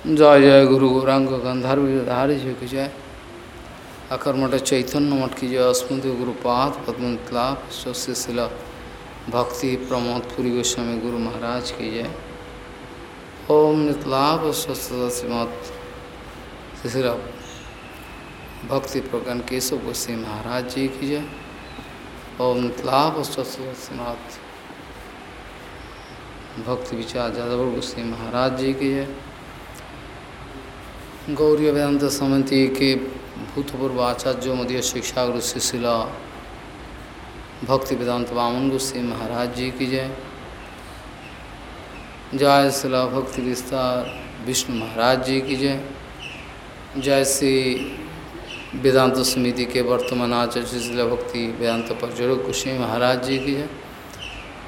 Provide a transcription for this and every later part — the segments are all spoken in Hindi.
जय जय गुरु गौरांग गंधर्व धारी जी की जय। अकर्मठ चैतन्य मठ की जय स्मृति गुरुपाद पद्मलाभ शिला भक्ति प्रमोद पुरी गोस्वामी गुरु महाराज की जय। ओम नितलाभ श्रीमद शिला भक्ति प्रकरण केशव गोस्वी महाराज जी की जय। ओम नितलाभ स्वस्थ भक्ति विचार जादव गोस्वी महाराज जी की जय। गौरी वेदांत समिति के भूतपूर्व आचार्य, मदीय शिक्षा गुरु शिशिला भक्ति वेदांत वामन गोस्वी महाराज जी की जय। जय शिला भक्ति विस्तार, विष्णु महाराज जी की जय। जय श्री वेदांत समिति के वर्तमान आचार्य शिशिला भक्ति वेदांत प्रचुर गोस्वी महाराज जी की जय।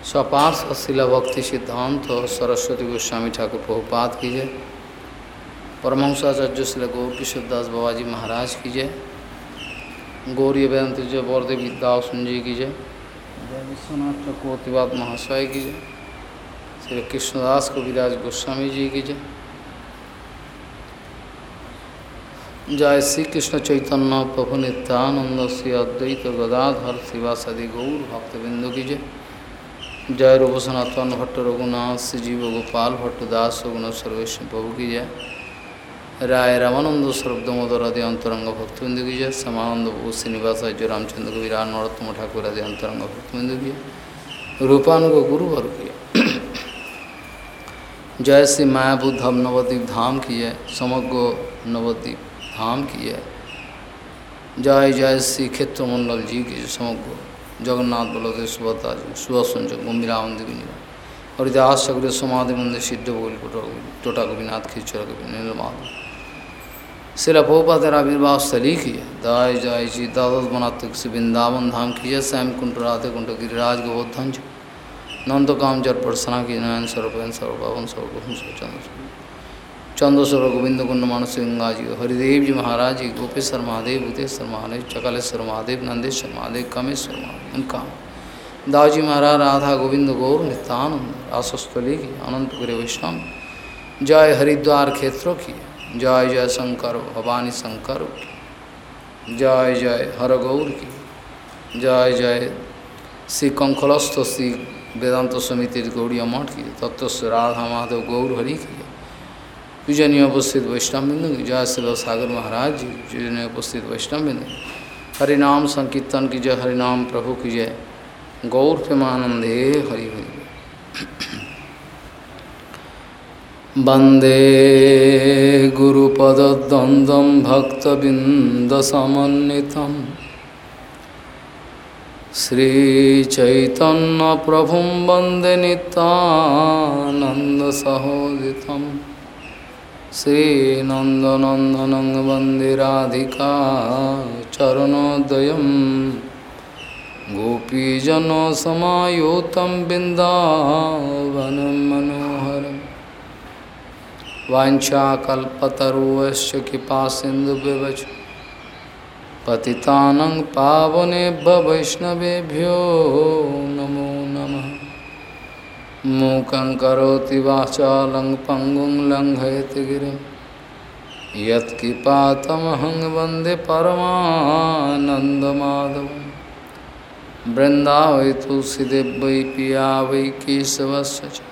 स्वपार्श शिला भक्ति सिद्धांत और सरस्वती गोस्वामी ठाकुर प्रभुपाद की जय। परमहंसाचार्य श्री गौर किशोर दास बाबा जी महाराज की जय गौरी वेदांत जय बौरदेव विद्यासन जी की जय जय विश्वनाथ चक्रवर्तीवाद महाशय की जय श्री कृष्णदास कविराज गोस्वामी जी की जय जय श्री कृष्ण चैतन्य प्रभु नित्यानंद श्री अद्वैत गदाधर शिवासदि गौर भक्तबिंदु की जय जय रूप सनातन भट्ट रघुनाथ श्री जीव गोपाल भट्ट दास गुण प्रभु की जय राय रामानंद सर्वदमोदर आदि अंतरंग भक्तबिंदु जय। समानंद श्रीनिवास जय रामचंद्र कविरा नरोत्तम ठाकुर आदि अंतरंग भक्तबिंदु जय। रूपानुग गुरु वर की जय। श्री मायाबुद्ध धाम नवद्वीप धाम की जय। समग्र नवद्वीप धाम की जय। जय जय श्री क्षेत्र मंडल जी की समग्र जगन्नाथ बलदेव सुभद्रा जी सुदर्शन जो गंभीरावंद विनिरा हरिदास सगरे समाधि मंदिर सिद्ध बोल टोटा गोपीनाथ खिचर गोपी, नीलमाधव। बहुपातर आविर्भाव स्थली की दाय जय जी द्वादश बनातक से वृंदावन धाम की है श्याम कुंड, राधे कुंड गिरिराज गोवर्धन नंद काम जर परसना की नयन सर्वपन सर्वपावन सर्वगुण चंद्र चंद्रस्वर गोविंद कुंड मानस गंगा जी हरिदेव जी महाराज जी गोपेश्वर महादेव भूतेश्वर महादेव चकालेश्वर महादेव नंदेश्वर महादेव कमेश्वर महादेव उनका दावजी महाराज, राधा गोविंद गौर नित्यानंद रासस्थली की अनंत गुरे वैष्णव। जय हरिद्वार क्षेत्रों की जय जय शंकर, भवानी शंकर। जय जय हर गौर की। जय जय श्री कंखलस्थ श्री वेदांत समिति गौड़िया मठ की। तत्व से राधा माधव गौर हरि की। पूजनीय उपस्थित वैष्णव बिंदु की। जय शिव सागर महाराज जी। पूजनीय उपस्थित वैष्णव बिंदु हरिनाम संकीर्तन की जय। हरिनाम प्रभु की जय। गौर प्रेमानंदे हरि हरि। वंदे गुरुपद्वंद्वं भक्तबिंदसमन्वितं श्रीचैतन्यप्रभुं वंदे नितानन्दसहोदितं श्रीनन्दनन्दनं वंदे राधिका चरणोदयम्। गोपीजनसमायुतं बिन्दावनं मनोहरं वाञ्छाकल्पतरुवश्च कृपासिन्धुव्यवच पतितानं पावनेभ्य वैष्णवेभ्यो नमो नमः। मूकं करोति वाचालं पङ्गुं लङ्घयति गिरिं। यत्कृपातमहं वंदे तुलसीदेव वै पिया वै केशवस्य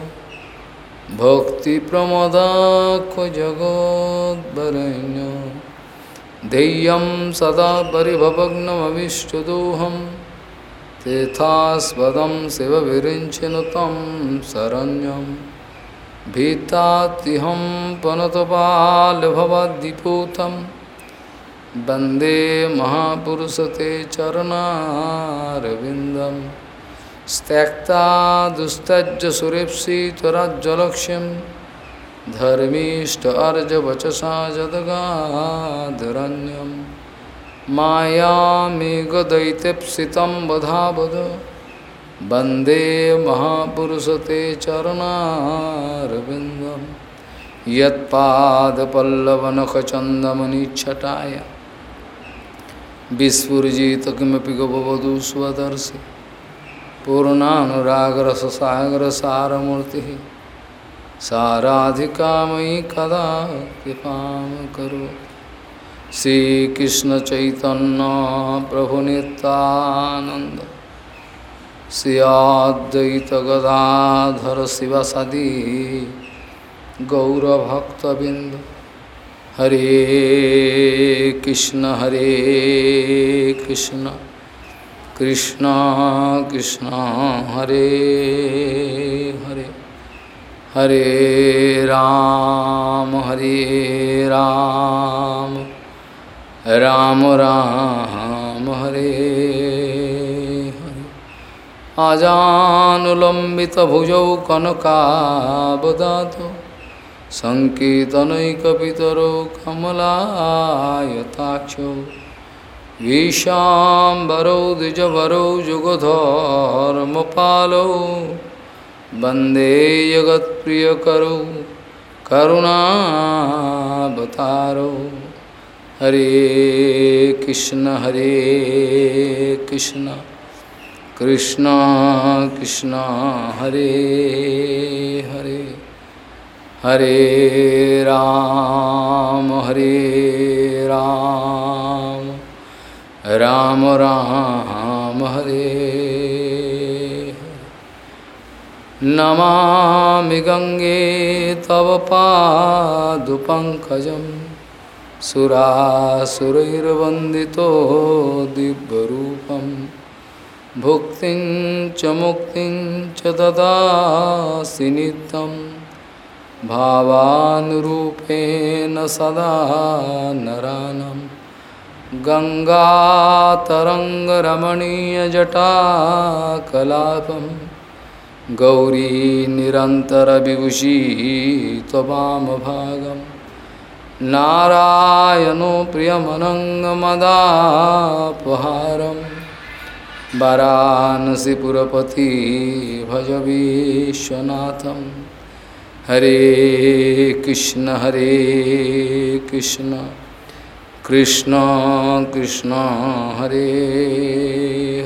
भक्तिप्रमदाख्य जगोद्वरेण्य ध्येयं सदा परिभवग्नमविष्टदोहं। तीर्थास्पदं शिवविरिञ्चिनु तं शरण्यं। भीतात्तिहं पनतपालभवद्दिपूतम् वंदे महापुरुषते चरणारविन्दं त्यक्ता दुस्तज्य सुरेप्सि त्वराज्जलक्ष्यं धर्मीष्ट अर्जवचसा जदगाधरण्यं। मायामेघदैत्यप्सितं वधावद। वंदे महापुरुषते चरणारविन्दं यत्पादपल्लवनखचन्दमनिच्छटाय। विस्फुजित किमपि गवधू स्वदर्शि पूर्णानुरागरससागरसारमूर्तिः। साराधिका मयि कदा कृपां करो। श्रीकृष्णचैतन्य प्रभुनितानन्द श्रियाद्वैतगदाधर शिवसदी गौरभक्तबिंद हरे कृष्ण हरे कृष्ण। कृष्ण कृष्ण हरे हरे हरे राम हरे राम राम राम हरे हरे आजानुलम्बितभुजौ कनकावदातु सङ्कीर्तनैकपितरो कमलायताक्षौ विशाम्बरौ द्विजभरौ जुगधर्मपालौ वंदे जगत्प्रियकरौ करुणावतारौ। हरे कृष्ण हरे कृष्ण कृष्ण कृष्ण, हरे हरे। हरे राम हरे राम। राम राम हरे। नमामि गंगे तव पादुपङ्कजं सुरासुरैर्वन्दितो दिव्यरूपं। भुक्तिं च मुक्तिं च ददासि नित्यम् भावानुरूपेण सदा नरानं गङ्गातरङ्गरमणीयजटाकलापं गौरी निरन्तरविभूषी त्ववामभागं नारायणो प्रियमनङ्गमदापहारं। वरानसिपुरपति भज विश्वनाथम् हरे कृष्ण हरे कृष्ण। कृष्ण कृष्ण हरे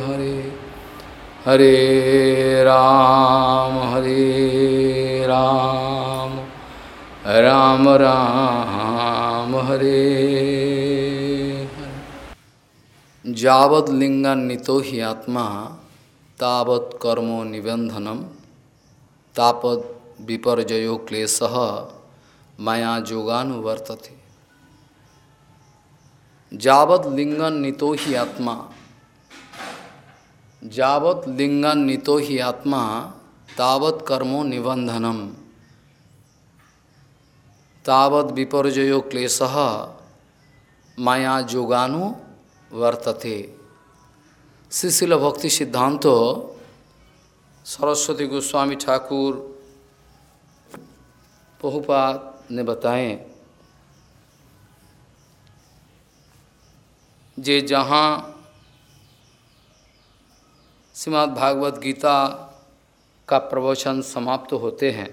हरे हरे राम हरे राम राम राम हरे जावद लिंगान्वितो ही आत्मा तावत कर्मो निबंधनम तापद विपर्जयो क्लेश माया जोगानुवर्तते जावत लिंगन नितो ही आत्मा। जावत लिंगन नितो ही आत्मा, तावत कर्मो निबंधनम तावत विपर्जयो क्लेश, माया जोगानु वर्तते। शिशिल भक्ति सिद्धांत सरस्वती गोस्वामी ठाकुर बहुपात ने बताएँ। जे जहाँ श्रीमद् भागवत गीता का प्रवचन समाप्त होते हैं,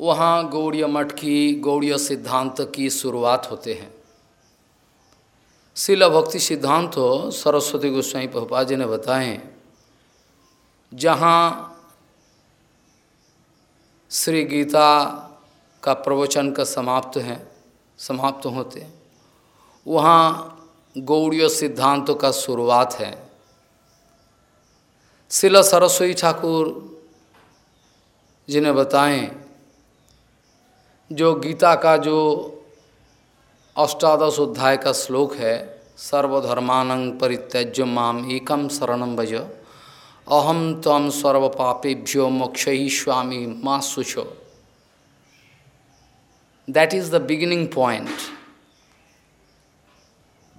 वहाँ गौड़ीय मठ की गौड़ीय सिद्धांत की शुरुआत होते हैं। शिल भक्ति सिद्धांत हो सरस्वती गोस्वाई प्रभुपा जी ने बताएँ, जहाँ श्री गीता का प्रवचन का समाप्त है, समाप्त होते वहाँ गौड़ीय सिद्धांतों का शुरुआत है। शिला सरस्वती ठाकुर जिन्हें बताएँ, जो गीता का जो अष्टादश अध्याय का श्लोक है, सर्वधर्मान परित्यज्य माम एकम शरणम भज अहम तम सर्व पापेभ्यो मोक्ष ही स्वामी माँ सुचो that is the beginning point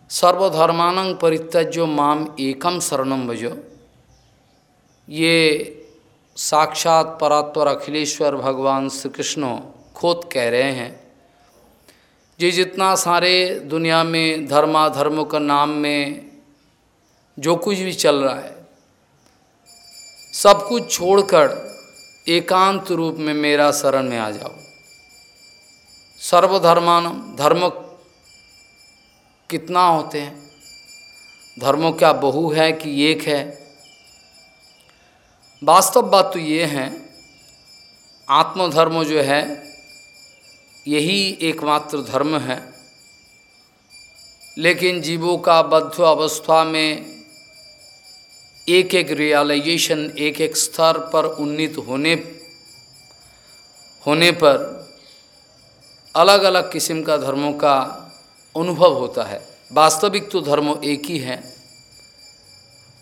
सर्वधर्मान परित्यज्यो माम एकम शरणम भजो। ये साक्षात परात्पर अखिलेश्वर भगवान श्री कृष्ण खुद कह रहे हैं ये जितना सारे दुनिया में धर्मा धर्म का नाम में जो कुछ भी चल रहा है, सब कुछ छोड़कर एकांत रूप में मेरा शरण में आ जाओ। सर्वधर्मान, धर्म कितना होते हैं? धर्मों क्या बहु है कि एक है? वास्तव बात तो ये है, आत्मधर्म जो है, यही एकमात्र धर्म है। लेकिन जीवों का बद्ध अवस्था में एक एक रियलाइजेशन एक एक स्तर पर उन्नीत होने होने पर अलग अलग किस्म का धर्मों का अनुभव होता है। वास्तविक तो धर्म एक ही है।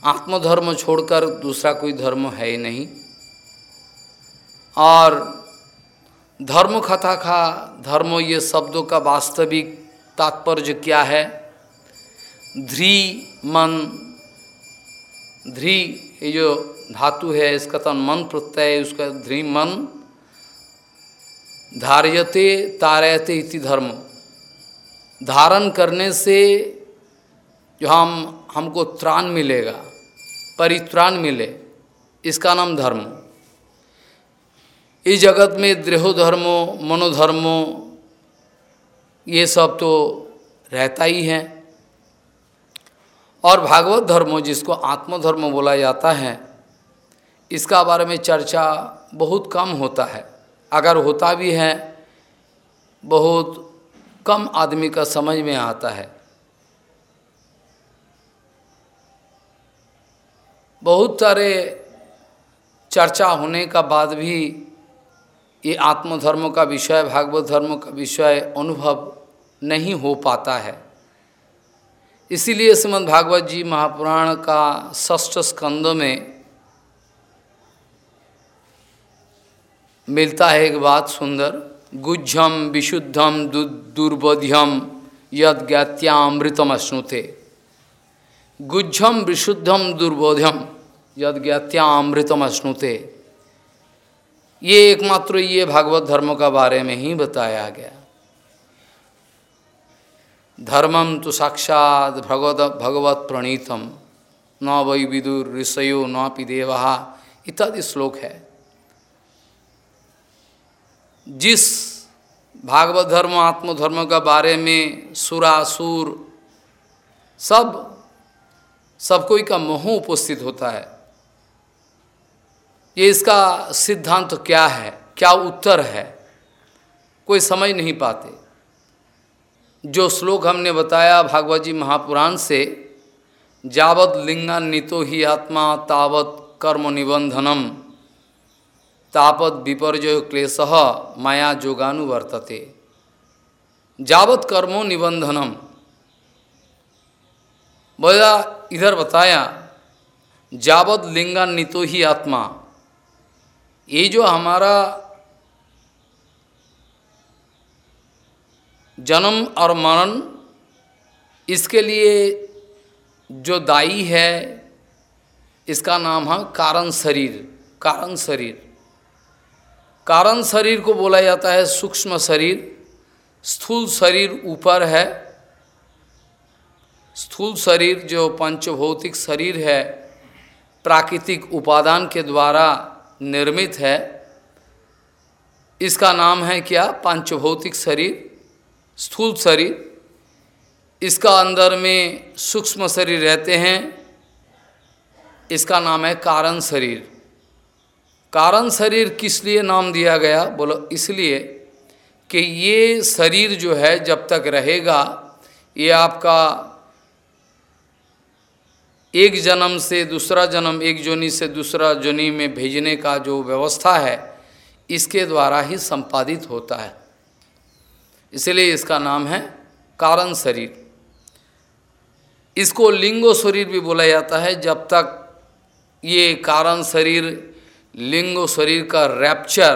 आत्मधर्म छोड़कर दूसरा कोई धर्म है ही नहीं। और धर्म कथा का, धर्म ये शब्दों का वास्तविक तात्पर्य क्या है? ध्री मन, ध्री ये जो धातु है, इसका तो मन प्रत्यय उसका ध्री मन, धार्यते तारयते इति धर्म। धारण करने से जो हम, हमको त्राण मिलेगा, परित्राण मिले, इसका नाम धर्म। इस जगत में दृढ़ धर्मो मनोधर्मो, ये सब तो रहता ही है। और भागवत धर्म, जिसको आत्मधर्म बोला जाता है, इसका बारे में चर्चा बहुत कम होता है। अगर होता भी है, बहुत कम आदमी का समझ में आता है। बहुत सारे चर्चा होने का बाद भी ये आत्मधर्म का विषय, भागवत धर्म का विषय अनुभव नहीं हो पाता है। इसीलिए श्रीमद भागवत जी महापुराण का षष्ठ स्कंद में मिलता है एक बात सुंदर। गुज्जम विशुद्धम दुर्बोध्यम यद ज्ञात्यामृतम अश्नुते गुज्जम विशुद्धम दुर्बोध्यम यद ज्ञात्यामृतम अश्नुते ये एकमात्र ये भागवत धर्म का बारे में ही बताया गया। धर्मम तो साक्षात भगवत भगवत प्रणीतम। न वै विदुर ऋषयो नपि देवा। इत्यादि श्लोक है। जिस भागवत धर्म, आत्मधर्म का बारे में सुरासुर सब सब कोई का मोह उपस्थित होता है। ये इसका सिद्धांत तो क्या है? क्या उत्तर है? कोई समझ नहीं पाते। जो श्लोक हमने बताया भागवत जी महापुराण से, जावत लिंगान्वितो ही आत्मा तावत कर्म निबंधनम। तापत विपर्जय क्लेश माया जोगानुवर्तते जावत कर्मो निबंधनम बोला इधर बताया जावत लिंगान्वितो ही आत्मा। ये जो हमारा जन्म और मरण, इसके लिए जो दाई है, इसका नाम है कारण शरीर कारण शरीर। कारण शरीर को बोला जाता है सूक्ष्म शरीर, स्थूल शरीर ऊपर है। स्थूल शरीर जो पंचभौतिक शरीर है, प्राकृतिक उपादान के द्वारा निर्मित है। इसका नाम है क्या? पंचभौतिक शरीर, स्थूल शरीर। इसका अंदर में सूक्ष्म शरीर रहते हैं। इसका नाम है कारण शरीर। कारण शरीर किस लिए नाम दिया गया? बोलो, इसलिए कि ये शरीर जो है, जब तक रहेगा, ये आपका एक जन्म से दूसरा जन्म, एक जोनी से दूसरा जोनी में भेजने का जो व्यवस्था है, इसके द्वारा ही संपादित होता है। इसलिए इसका नाम है कारण शरीर। इसको लिंगो शरीर भी बोला जाता है, जब तक ये कारण शरीर लिंगो शरीर का रैप्चर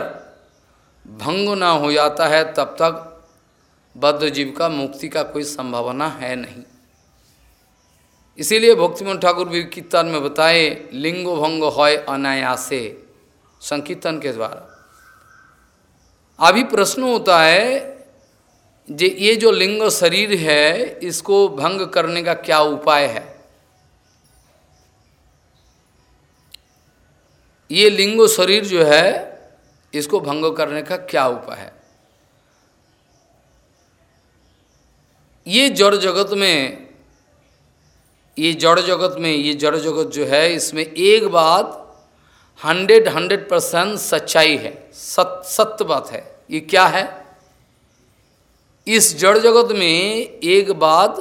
भंग ना हो जाता है, तब तक बद्ध जीव का मुक्ति का कोई संभावना है नहीं। इसीलिए भक्तिमोहन ठाकुर भी कीर्तन में बताए, लिंगो भंग होय अनायासे, संकीर्तन के द्वारा। अभी प्रश्न होता है जे ये जो लिंग शरीर है, इसको भंग करने का क्या उपाय है? ये लिंगो शरीर जो है, इसको भंग करने का क्या उपाय है? ये जड़ जगत में, ये जड़ जगत में, ये जड़ जगत जो है, इसमें एक बात हंड्रेड हंड्रेड परसेंट सच्चाई है। सत, सत्य बात है। ये क्या है? इस जड़ जगत में एक बात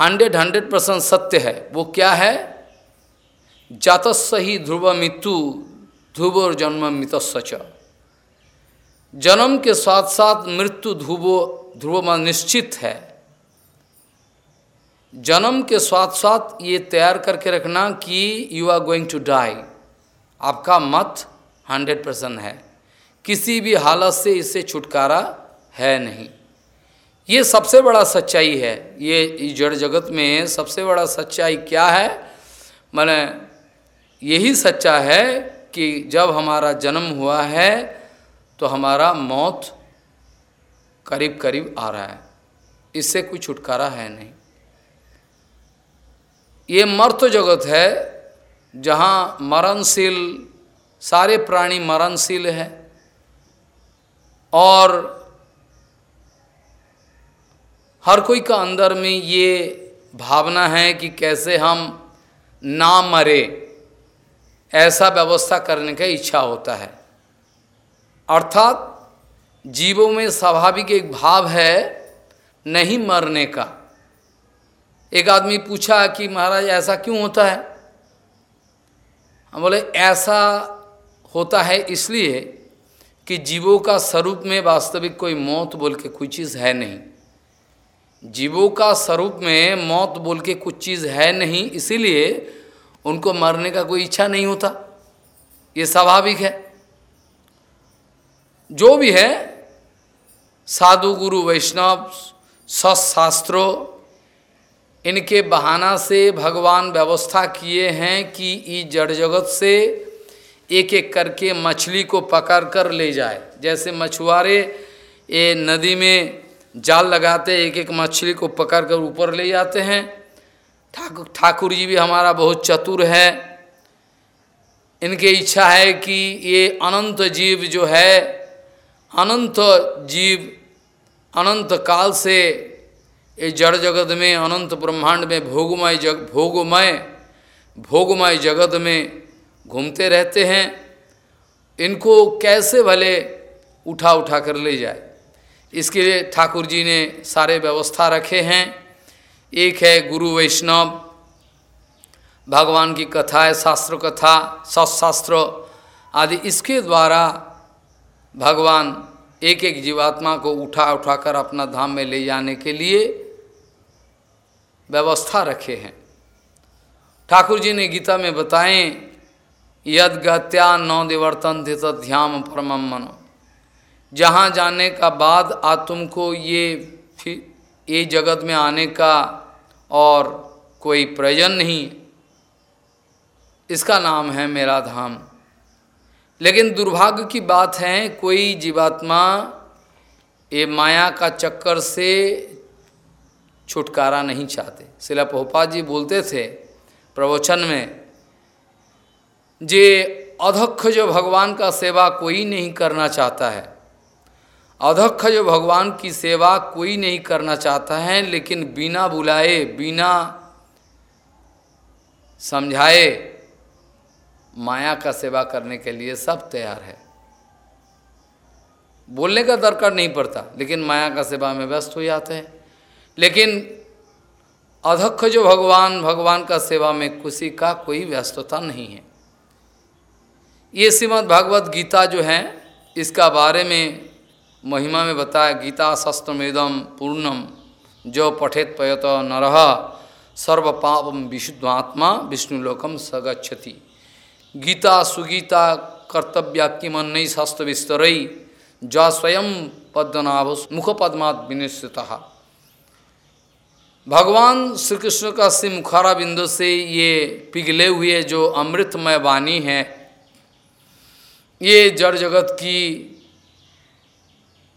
हंड्रेड हंड्रेड परसेंट सत्य है। वो क्या है? जातस्स ही ध्रुव मृत्यु ध्रुव और जन्म मित सच जन्म के साथ साथ मृत्यु ध्रुव ध्रुव निश्चित है। जन्म के साथ साथ ये तैयार करके रखना कि you are going to die आपका मत हंड्रेड परसेंट है। किसी भी हालत से इससे छुटकारा है नहीं। ये सबसे बड़ा सच्चाई है। ये जड़ जगत में सबसे बड़ा सच्चाई क्या है? मैंने यही सच्चा है कि जब हमारा जन्म हुआ है तो हमारा मौत करीब करीब आ रहा है। इससे कोई छुटकारा है नहीं। ये मर्त जगत है, जहाँ मरणशील, सारे प्राणी मरणशील है। और हर कोई का अंदर में ये भावना है कि कैसे हम ना मरे। ऐसा व्यवस्था करने का इच्छा होता है। अर्थात जीवों में स्वाभाविक एक भाव है नहीं मरने का। एक आदमी पूछा कि महाराज, ऐसा क्यों होता है? हम बोले, ऐसा होता है इसलिए कि जीवों का स्वरूप में वास्तविक कोई मौत बोल के कोई चीज़ है नहीं। जीवों का स्वरूप में मौत बोल के कुछ चीज़ है नहीं, इसीलिए उनको मरने का कोई इच्छा नहीं होता। ये स्वाभाविक है। जो भी है, साधु गुरु, वैष्णव सशास्त्रों इनके बहाना से भगवान व्यवस्था किए हैं कि इस जड़ जगत से एक एक करके मछली को पकड़ कर ले जाए। जैसे मछुआरे ये नदी में जाल लगाते एक एक मछली को पकड़ कर ऊपर ले जाते हैं। ठाकुर ठाकुर जी भी हमारा बहुत चतुर है। इनके इच्छा है कि ये अनंत जीव जो है, अनंत जीव, अनंत काल से ये जड़ जगत में, अनंत ब्रह्मांड में भोगमय जग, भोगमय भोगमय जगत में घूमते रहते हैं। इनको कैसे भले उठा उठा कर ले जाए। इसके लिए ठाकुर जी ने सारे व्यवस्था रखे हैं। एक है गुरु वैष्णव। भगवान की कथा है, शास्त्र कथा सशास्त्र आदि। इसके द्वारा भगवान एक एक जीवात्मा को उठा, उठाकर अपना धाम में ले जाने के लिए व्यवस्था रखे हैं। ठाकुर जी ने गीता में बताएँ, यद गत्या नौ दिवर्तन थे ध्यान परम मनो। जहाँ जाने का बाद आ तुमको ये फिर ये जगत में आने का और कोई प्रयोजन नहीं। इसका नाम है मेरा धाम। लेकिन दुर्भाग्य की बात है, कोई जीवात्मा ये माया का चक्कर से छुटकारा नहीं चाहते। शिला पोपा जी बोलते थे प्रवचन में, जे अधक्ष जो भगवान का सेवा कोई नहीं करना चाहता है अधक्ष जो भगवान की सेवा कोई नहीं करना चाहता है, लेकिन बिना बुलाए, बिना समझाए माया का सेवा करने के लिए सब तैयार है। बोलने का दरकार नहीं पड़ता, लेकिन माया का सेवा में व्यस्त हो जाते हैं। लेकिन अधक्ष जो भगवान भगवान का सेवा में खुशी का कोई व्यस्तता नहीं है। ये श्रीमद् भागवत गीता जो है, इसका बारे में महिमा में बताया, गीता शस्त्रमेदम पूर्णम जो पठेत पयत नरह सर्व पापम विशुद्धात्मा विष्णुलोकम सगछति गीता सुगीता कर्तव्या किमन नहीं शास्त्र विस्तरई ज स्वयं पद्मनाभ मुखपद्मात् विनिश्चिता भगवान श्री कृष्ण का श्री मुखारा बिंदु से ये पिघले हुए जो अमृतमय वाणी है, ये जड़ जगत की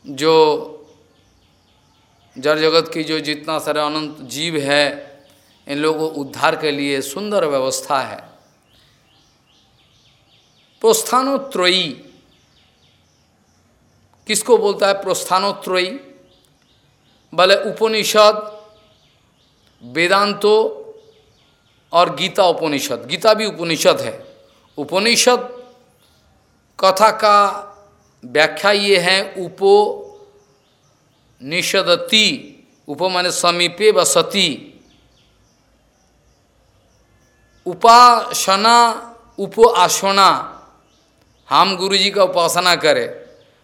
जो जड़ जगत की जो जितना सारे अनंत जीव है, इन लोगों को उद्धार के लिए सुंदर व्यवस्था है। प्रोस्थानोत्रोयी, किसको बोलता है प्रोस्थानोत्रोयी? भले उपनिषद, वेदांतो और गीता उपनिषद, गीता भी उपनिषद है। उपनिषद कथा का व्याख्या ये है उपो निषदती उप माने समीपे व सती उपासना उप आसना हम गुरु जी का उपासना करें।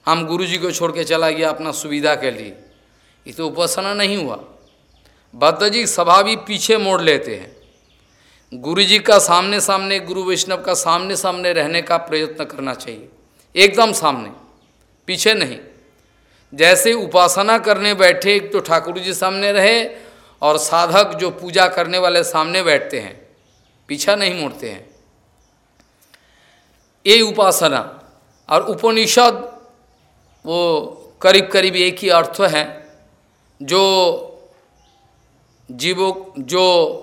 हम गुरु जी को छोड़ के चला गया अपना सुविधा के लिए। ये तो उपासना नहीं हुआ। बद्ध जी सभा भी पीछे मोड़ लेते हैं। गुरु जी का सामने सामने गुरु वैष्णव का सामने सामने रहने का प्रयत्न करना चाहिए। एकदम सामने। पीछे नहीं। जैसे उपासना करने बैठे, एक तो ठाकुर जी सामने रहे और साधक जो पूजा करने वाले सामने बैठते हैं, पीछा नहीं मोड़ते हैं। ये उपासना और उपनिषद, वो करीब करीब एक ही अर्थ है, जो जीवों, जो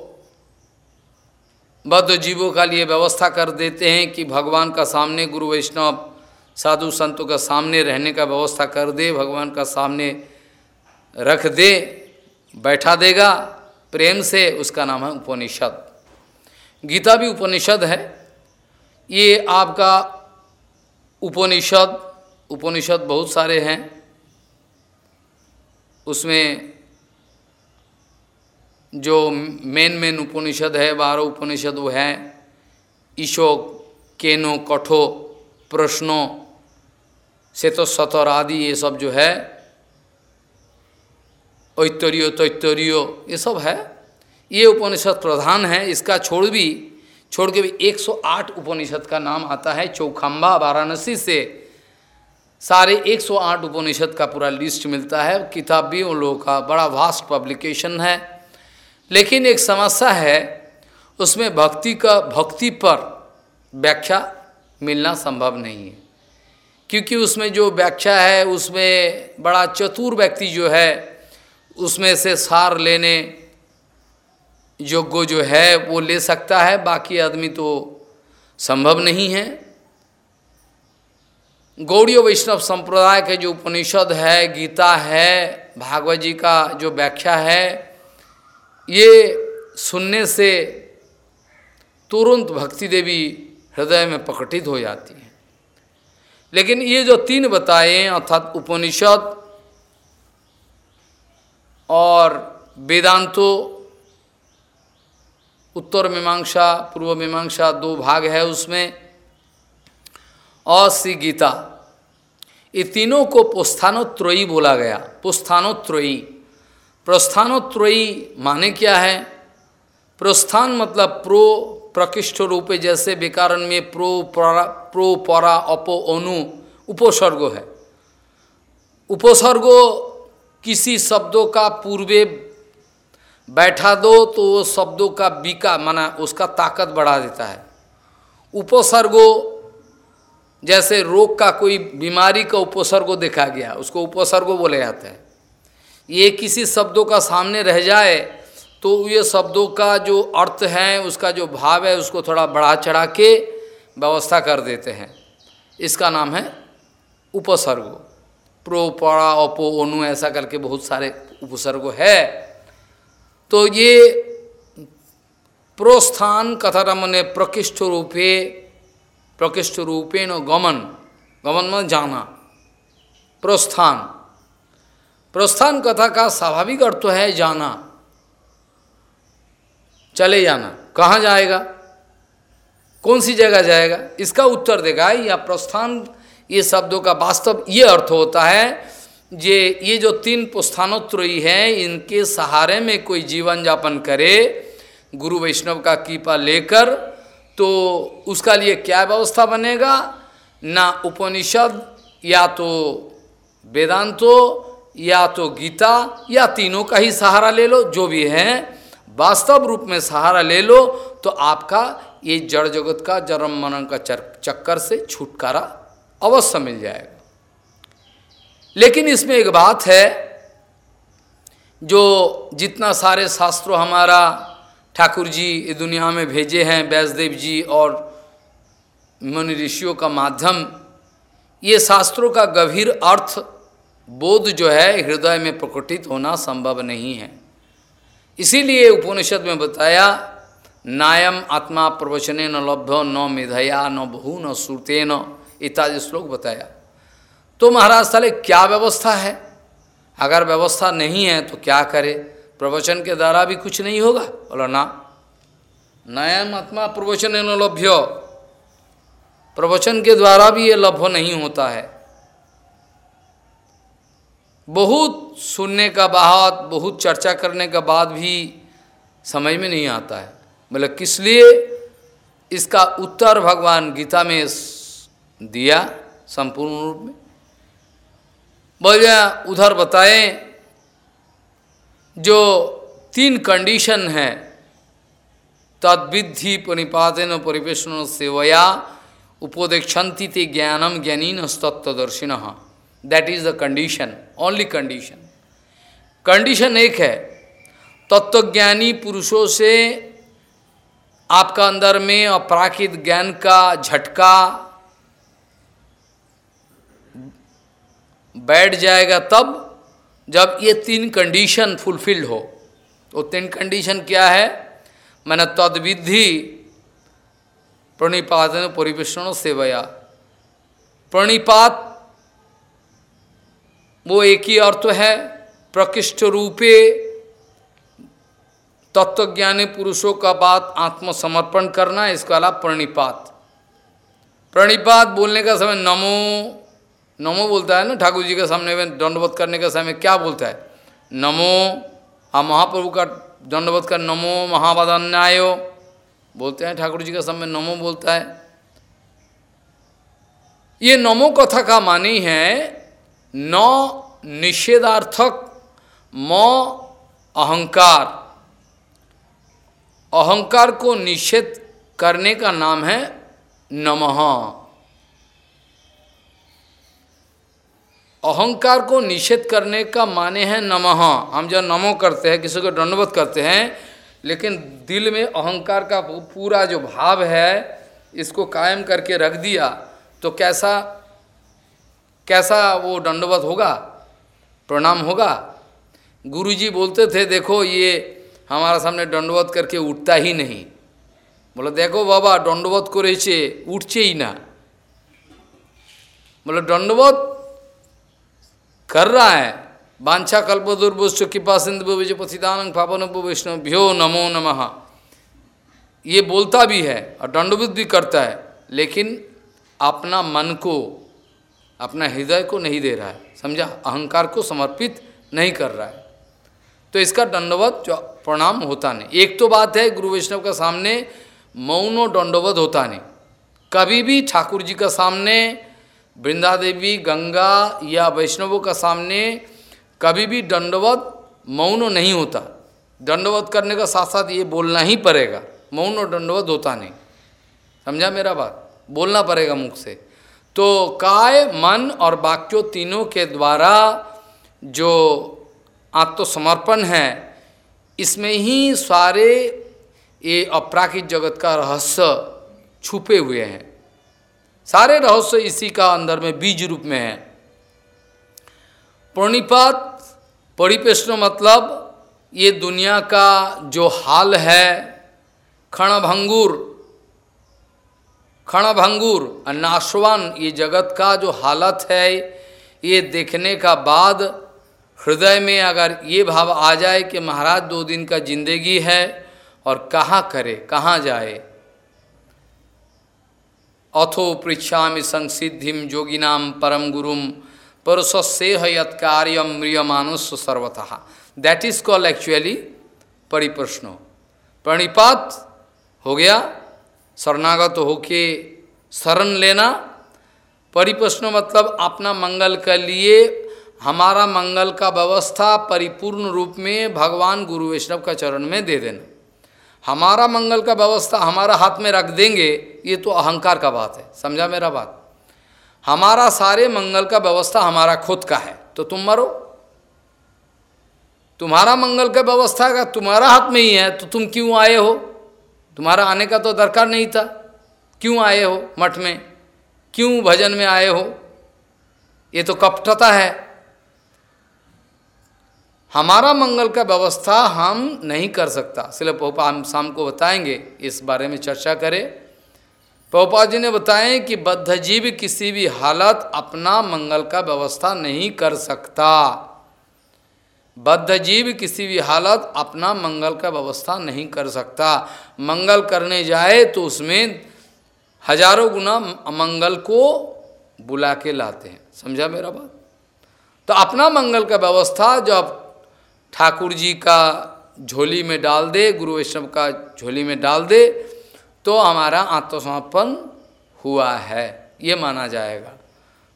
बद्ध जीवों का लिए व्यवस्था कर देते हैं कि भगवान का सामने गुरु वैष्णव साधु संतों का सामने रहने का व्यवस्था कर दे, भगवान का सामने रख दे, बैठा देगा, प्रेम से उसका नाम है उपनिषद। गीता भी उपनिषद है। ये आपका उपनिषद उपनिषद बहुत सारे हैं। उसमें जो मेन मेन उपनिषद है, बारह उपनिषद वो है। ईशोक, केनो कठो प्रश्नों से तो सतर आदि ये सब जो है ऐतरियो तैतरियो ये सब है। ये उपनिषद प्रधान है, इसका छोड़ भी, छोड़ के भी 108 उपनिषद का नाम आता है चौखम्बा वाराणसी से सारे 108 उपनिषद का पूरा लिस्ट मिलता है, किताब भी उन लोगों का, बड़ा वास्ट पब्लिकेशन है। लेकिन एक समस्या है, उसमें भक्ति का, भक्ति पर व्याख्या मिलना संभव नहीं है। क्योंकि उसमें जो व्याख्या है, उसमें बड़ा चतुर व्यक्ति जो है, उसमें से सार लेने योग्य जो है, वो ले सकता है। बाकी आदमी तो संभव नहीं है। गौड़ी वैष्णव संप्रदाय के जो उपनिषद है, गीता है, भागवत जी का जो व्याख्या है, ये सुनने से तुरंत भक्ति देवी हृदय में प्रकटित हो जाती है। लेकिन ये जो तीन बताए अर्थात उपनिषद और वेदांतो, उत्तर मीमांसा, पूर्व मीमांसा दो भाग है उसमें, और श्री गीता। ये तीनों को पुस्थानोत्रोयी बोला गया। पुस्थानोत्रोयी प्रस्थानोत्रोयी माने क्या है? प्रस्थान मतलब प्रो प्रकृष्ट रूपे जैसे विकारण में प्रो परा प्रो परा, अपो अनु उपसर्गो है। उपसर्गो किसी शब्दों का पूर्वे बैठा दो तो वो शब्दों का बीका, माना उसका ताकत बढ़ा देता है। उपसर्गो जैसे रोग का कोई बीमारी का उपसर्गो देखा गया, उसको उपसर्गो बोले जाते हैं। ये किसी शब्दों का सामने रह जाए तो ये शब्दों का जो अर्थ है, उसका जो भाव है, उसको थोड़ा बढ़ा चढ़ा के व्यवस्था कर देते हैं। इसका नाम है उपसर्ग। प्रो पड़ा अपो, ओनु ऐसा करके बहुत सारे उपसर्ग है। तो ये प्रोस्थान कथा कथारमने प्रकृष्ट रूपे, प्रकृष्ट रूपेण गमन गमन में जाना। प्रोस्थान। प्रोस्थान कथा का स्वाभाविक अर्थ है जाना। चले जाना। कहाँ जाएगा? कौन सी जगह जाएगा? इसका उत्तर देगा। या प्रस्थान, ये शब्दों का वास्तव, ये अर्थ होता है ये ये जो तीन पुस्थानोत्रोई हैं, इनके सहारे में कोई जीवन यापन करे, गुरु वैष्णव का कृपा लेकर तो उसका लिए क्या व्यवस्था बनेगा? ना उपनिषद, या तो वेदांतो, या तो गीता, या तीनों का ही सहारा ले लो, जो भी है। वास्तव रूप में सहारा ले लो तो आपका ये जड़ जगत का, जन्म मनन का चक्कर से छुटकारा अवश्य मिल जाएगा। लेकिन इसमें एक बात है, जो जितना सारे शास्त्रों हमारा ठाकुर जी दुनिया में भेजे हैं, व्यासदेव जी और मुनि ऋषियों का माध्यम, ये शास्त्रों का गंभीर अर्थ, बोध जो है, हृदय में प्रकटित होना संभव नहीं है। इसीलिए उपनिषद में बताया, नायम आत्मा प्रवचने न लभ्य न मेधया, न बहु, न श्रुते, न इत्यादि श्लोक बताया। तो महाराज, ताले क्या व्यवस्था है? अगर व्यवस्था नहीं है तो क्या करे? प्रवचन के द्वारा भी कुछ नहीं होगा? बोला, ना। नयम आत्मा प्रवचन न लभ्य। प्रवचन के द्वारा भी ये लभ्य नहीं होता है। बहुत सुनने का बाद बहुत चर्चा करने के बाद भी समझ में नहीं आता है। बोले किस लिए इसका उत्तर भगवान गीता में दिया संपूर्ण रूप में? बोले, उधर बताएँ, जो तीन कंडीशन है तद्विधि परिपातन परिवेशन सेवया उपदेक्षति ते ज्ञानम ज्ञानीन तत्वदर्शिन that is the condition only condition condition एक है, तत्वज्ञानी पुरुषों से आपका अंदर में अपराकित ज्ञान का झटका बैठ जाएगा तब जब ये तीन कंडीशन फुलफिल्ड हो। तो तीन कंडीशन क्या है? मैंने तदविधि, प्रणिपातन परिवेषण सेवया। प्रणिपात, वो एक ही अर्थ है। प्रकृष्ट रूपे तत्वज्ञानी पुरुषों का बात आत्मसमर्पण करना, इसका अलावा प्रणिपात। प्रणिपात बोलने का समय नमो नमो बोलता है ना ठाकुर जी के सामने में दंडवत करने के समय क्या बोलता है? नमो हम महाप्रभु का दंडवत कर नमो महावदन्यायो, बोलते हैं ठाकुर जी के सामने नमो बोलता है। ये नमो कथा का मानी है न निषेधार्थक म अहंकार। अहंकार को निषेध करने का नाम है नमः। अहंकार को निषेध करने का माने हैं नमः। हम जब नमो करते हैं, किसी को दंडवत करते हैं, लेकिन दिल में अहंकार का पूरा जो भाव है, इसको कायम करके रख दिया तो कैसा कैसा वो दंडवत होगा, प्रणाम होगा? गुरुजी बोलते थे देखो ये हमारा सामने दंडवत करके उठता ही नहीं बोले देखो बाबा दंडवत করেছে উঠছেই না बोले दंडवत कर रहा है बांछा कल्पदुर्वश्य कृपा सिंधु विजय पथिदान पावन वैष्णव भ्यो नमो नमः ये बोलता भी है और दंडवत भी करता है लेकिन अपना मन को अपना हृदय को नहीं दे रहा है समझा अहंकार को समर्पित नहीं कर रहा है तो इसका दंडवत प्रणाम होता नहीं। एक तो बात है, गुरु वैष्णव का सामने मौनो दंडवत होता नहीं। कभी भी ठाकुर जी का सामने, वृंदा देवी, गंगा या वैष्णवों का सामने कभी भी दंडवत मौन नहीं होता। दंडवत करने का साथ साथ ये बोलना ही पड़ेगा। मौन और दंडवत होता नहीं। समझा मेरा बात? बोलना पड़ेगा मुख से। तो काय, मन और वाक्यों तीनों के द्वारा जो आत्मसमर्पण है। इसमें ही सारे ये अपराकित जगत का रहस्य छुपे हुए हैं। सारे रहस्य इसी का अंदर में बीज रूप में है। प्रणिपात, परिपेष्ण मतलब ये दुनिया का जो हाल है, क्षणभंगुर क्षणभंगुर, नाशवान ये जगत का जो हालत है, ये देखने का बाद हृदय में अगर ये भाव आ जाए कि महाराज दो दिन का ज़िंदगी है और कहाँ करे, कहाँ जाए? अथो पृछा संसिधिम जोगिनाम परम गुरुम परसस्ेह यत्कार्यम म्रियमानुष सर्वतः। दैट इज़ कॉल एक्चुअली परिप्रश्नो। प्रणिपात हो गया, शरणागत होके शरण लेना। परिप्रश्न मतलब अपना मंगल के लिए हमारा मंगल का व्यवस्था परिपूर्ण रूप में भगवान गुरु वैष्णव का चरण में दे देना। हमारा मंगल का व्यवस्था हमारा हाथ में रख देंगे, ये तो अहंकार का बात है। समझा मेरा बात? हमारा सारे मंगल का व्यवस्था हमारा खुद का है तो तुम मरो। तुम्हारा मंगल का व्यवस्था का तुम्हारा हाथ में ही है तो तुम क्यों आए हो? तुम्हारा आने का तो दरकार नहीं था। क्यों आए हो मठ में? क्यों भजन में आए हो? ये तो कपटता है। हमारा मंगल का व्यवस्था हम नहीं कर सकता। इसलिए पोपा हम शाम को बताएँगे, इस बारे में चर्चा करें। पोपा जी ने बताएँ कि बद्धजीव किसी भी हालत अपना मंगल का व्यवस्था नहीं कर सकता। बद्धजीव किसी भी हालत अपना मंगल का व्यवस्था नहीं कर सकता। मंगल करने जाए तो उसमें हज़ारों गुना मंगल को बुला के लाते हैं। समझा मेरा बात? तो अपना मंगल का व्यवस्था जब ठाकुर जी का झोली में डाल दे, गुरु वैष्णव का झोली में डाल दे तो हमारा आत्मसमर्पण हुआ है, ये माना जाएगा।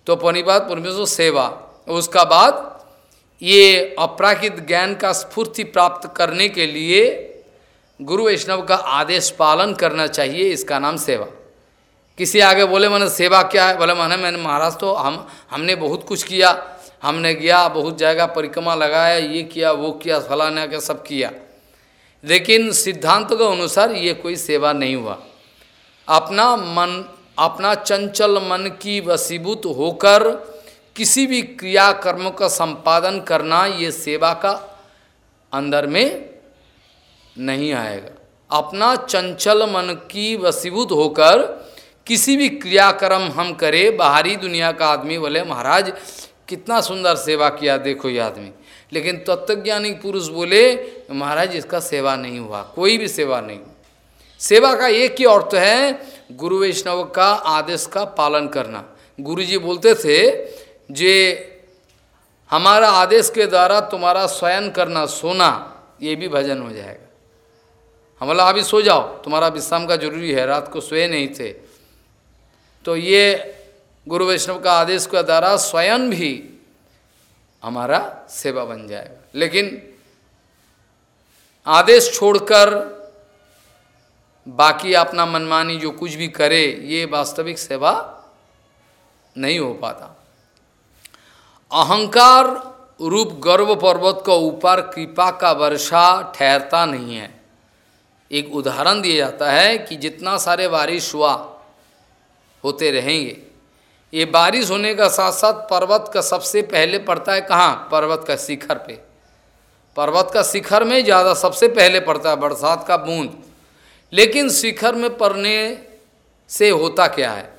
तो परिवाद परमेश्वर सेवा, उसका बाद ये अपराकित ज्ञान का स्फूर्ति प्राप्त करने के लिए गुरु वैष्णव का आदेश पालन करना चाहिए, इसका नाम सेवा। किसी आगे बोले, मैंने सेवा क्या है? बोले, मैंने मैंने, महाराज तो हम, हमने बहुत कुछ किया हमने गया बहुत जगह परिक्रमा लगाया, ये किया, वो किया, फलाना क्या सब किया। लेकिन सिद्धांत के अनुसार ये कोई सेवा नहीं हुआ। अपना मन, अपना चंचल मन की वसीभूत होकर किसी भी क्रिया कर्म का संपादन करना, ये सेवा का अंदर में नहीं आएगा। अपना चंचल मन की वसीभूत होकर किसी भी क्रियाक्रम हम करें, बाहरी दुनिया का आदमी बोले, महाराज कितना सुंदर सेवा किया, देखो ये आदमी। लेकिन तत्वज्ञानी पुरुष बोले, महाराज, इसका सेवा नहीं हुआ, कोई भी सेवा नहीं सेवा का एक ही अर्थ है, गुरु वैष्णव का आदेश का पालन करना। गुरु जी बोलते थे जे, हमारा आदेश के द्वारा तुम्हारा स्वयं करना, सोना, ये भी भजन हो जाएगा। हम बोला अभी सो जाओ। तुम्हारा विश्राम का ज़रूरी है, रात को सोए नहीं थे। तो ये गुरु वैष्णव का आदेश के द्वारा स्वयं भी हमारा सेवा बन जाएगा। लेकिन आदेश छोड़कर बाकी अपना मनमानी जो कुछ भी करे, ये वास्तविक सेवा नहीं हो पाता। अहंकार रूप गर्व पर्वत का ऊपर कृपा का वर्षा ठहरता नहीं है। एक उदाहरण दिया जाता है कि जितना सारे बारिश हुआ, होते रहेंगे। ये बारिश होने का साथ साथ पर्वत का सबसे पहले पड़ता है कहाँ? पर्वत का शिखर पे। पर्वत का शिखर में ज़्यादा सबसे पहले पड़ता है बरसात का बूंद। लेकिन शिखर में पड़ने से होता क्या है?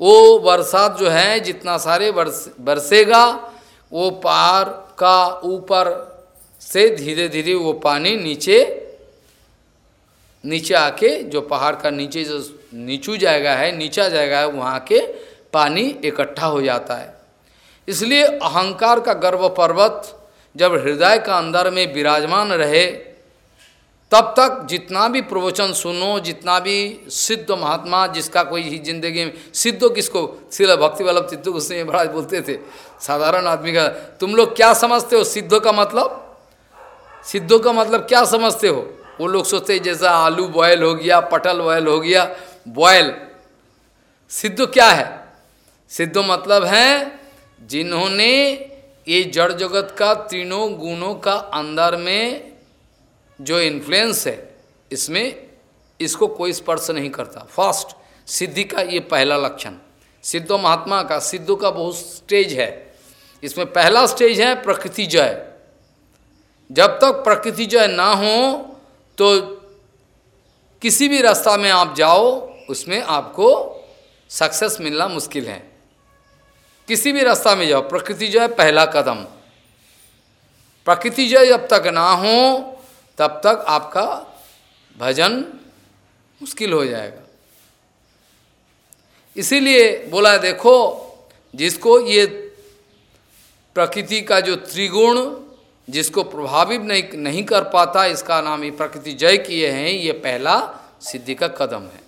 वो बरसात जो है, जितना सारे बरस, बरसेगा, वो पहाड़ का ऊपर से धीरे धीरे वो पानी नीचे नीचे आके, जो पहाड़ का नीचे जो नीचू जाएगा है, नीचा जाएगा है, वहाँ के पानी इकट्ठा हो जाता है। इसलिए अहंकार का गर्व पर्वत जब हृदय का अंदर में विराजमान रहे, तब तक जितना भी प्रवचन सुनो, जितना भी सिद्ध महात्मा जिसका कोई ही ज़िंदगी में सिद्धो किसको? सिला भक्ति वल्लभ सिद्धो गोस्वामी महाराज बोलते थे। साधारण आदमी का तुम लोग क्या समझते हो सिद्धों का मतलब? सिद्धों का मतलब क्या समझते हो? वो लोग सोचते जैसा आलू बॉयल हो गया, पटल बॉयल हो गया बॉयल सिद्ध क्या है? सिद्धो मतलब है, जिन्होंने ये जड़ जगत का तीनों गुणों का अंदर में जो इन्फ्लुएंस है, इसमें इसको कोई स्पर्श नहीं करता। फ़र्स्ट सिद्धि का ये पहला लक्षण। सिद्धो महात्मा का, सिद्धों का बहुत स्टेज है। इसमें पहला स्टेज है प्रकृति जय। जब तक प्रकृति जय ना हो तो किसी भी रास्ता में आप जाओ, उसमें आपको सक्सेस मिलना मुश्किल है। किसी भी रास्ता में जाओ, प्रकृति जय पहला कदम। प्रकृति जय जब तक ना हो, तब तक आपका भजन मुश्किल हो जाएगा। इसीलिए बोला, देखो, जिसको ये प्रकृति का जो त्रिगुण, जिसको प्रभावित नहीं नहीं कर पाता, इसका नाम ये प्रकृति जय किए हैं, ये पहला सिद्धि का कदम है।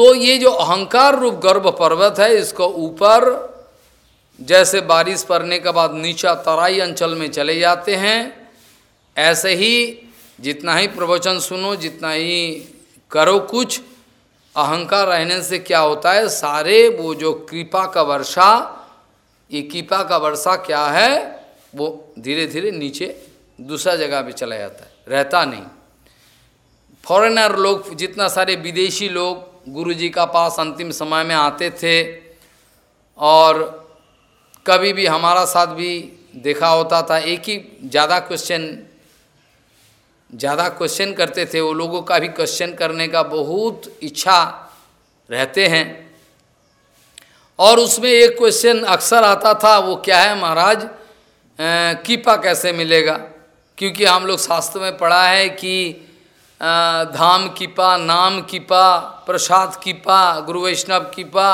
तो ये जो अहंकार रूप गर्भ पर्वत है, इसको ऊपर, जैसे बारिश पड़ने के बाद नीचा तराई अंचल में चले जाते हैं, ऐसे ही जितना ही प्रवचन सुनो, जितना ही करो कुछ, अहंकार रहने से क्या होता है? सारे वो जो कृपा का वर्षा, ये कृपा का वर्षा क्या है? वो धीरे धीरे नीचे दूसरा जगह पे चला जाता है, रहता नहीं। फॉरेनर लोग, जितना सारे विदेशी लोग गुरु जी का पास अंतिम समय में आते थे और कभी भी हमारा साथ भी देखा होता था, एक ही ज़्यादा क्वेश्चन ज़्यादा क्वेश्चन करते थे, वो लोगों का भी क्वेश्चन करने का बहुत इच्छा रहते हैं। और उसमें एक क्वेश्चन अक्सर आता था, वो क्या है महाराज? कीपा कैसे मिलेगा? क्योंकि हम लोग शास्त्र में पढ़ा है कि धाम कीपा नाम कीपा प्रसाद कीपा गुरु वैष्णव कीपा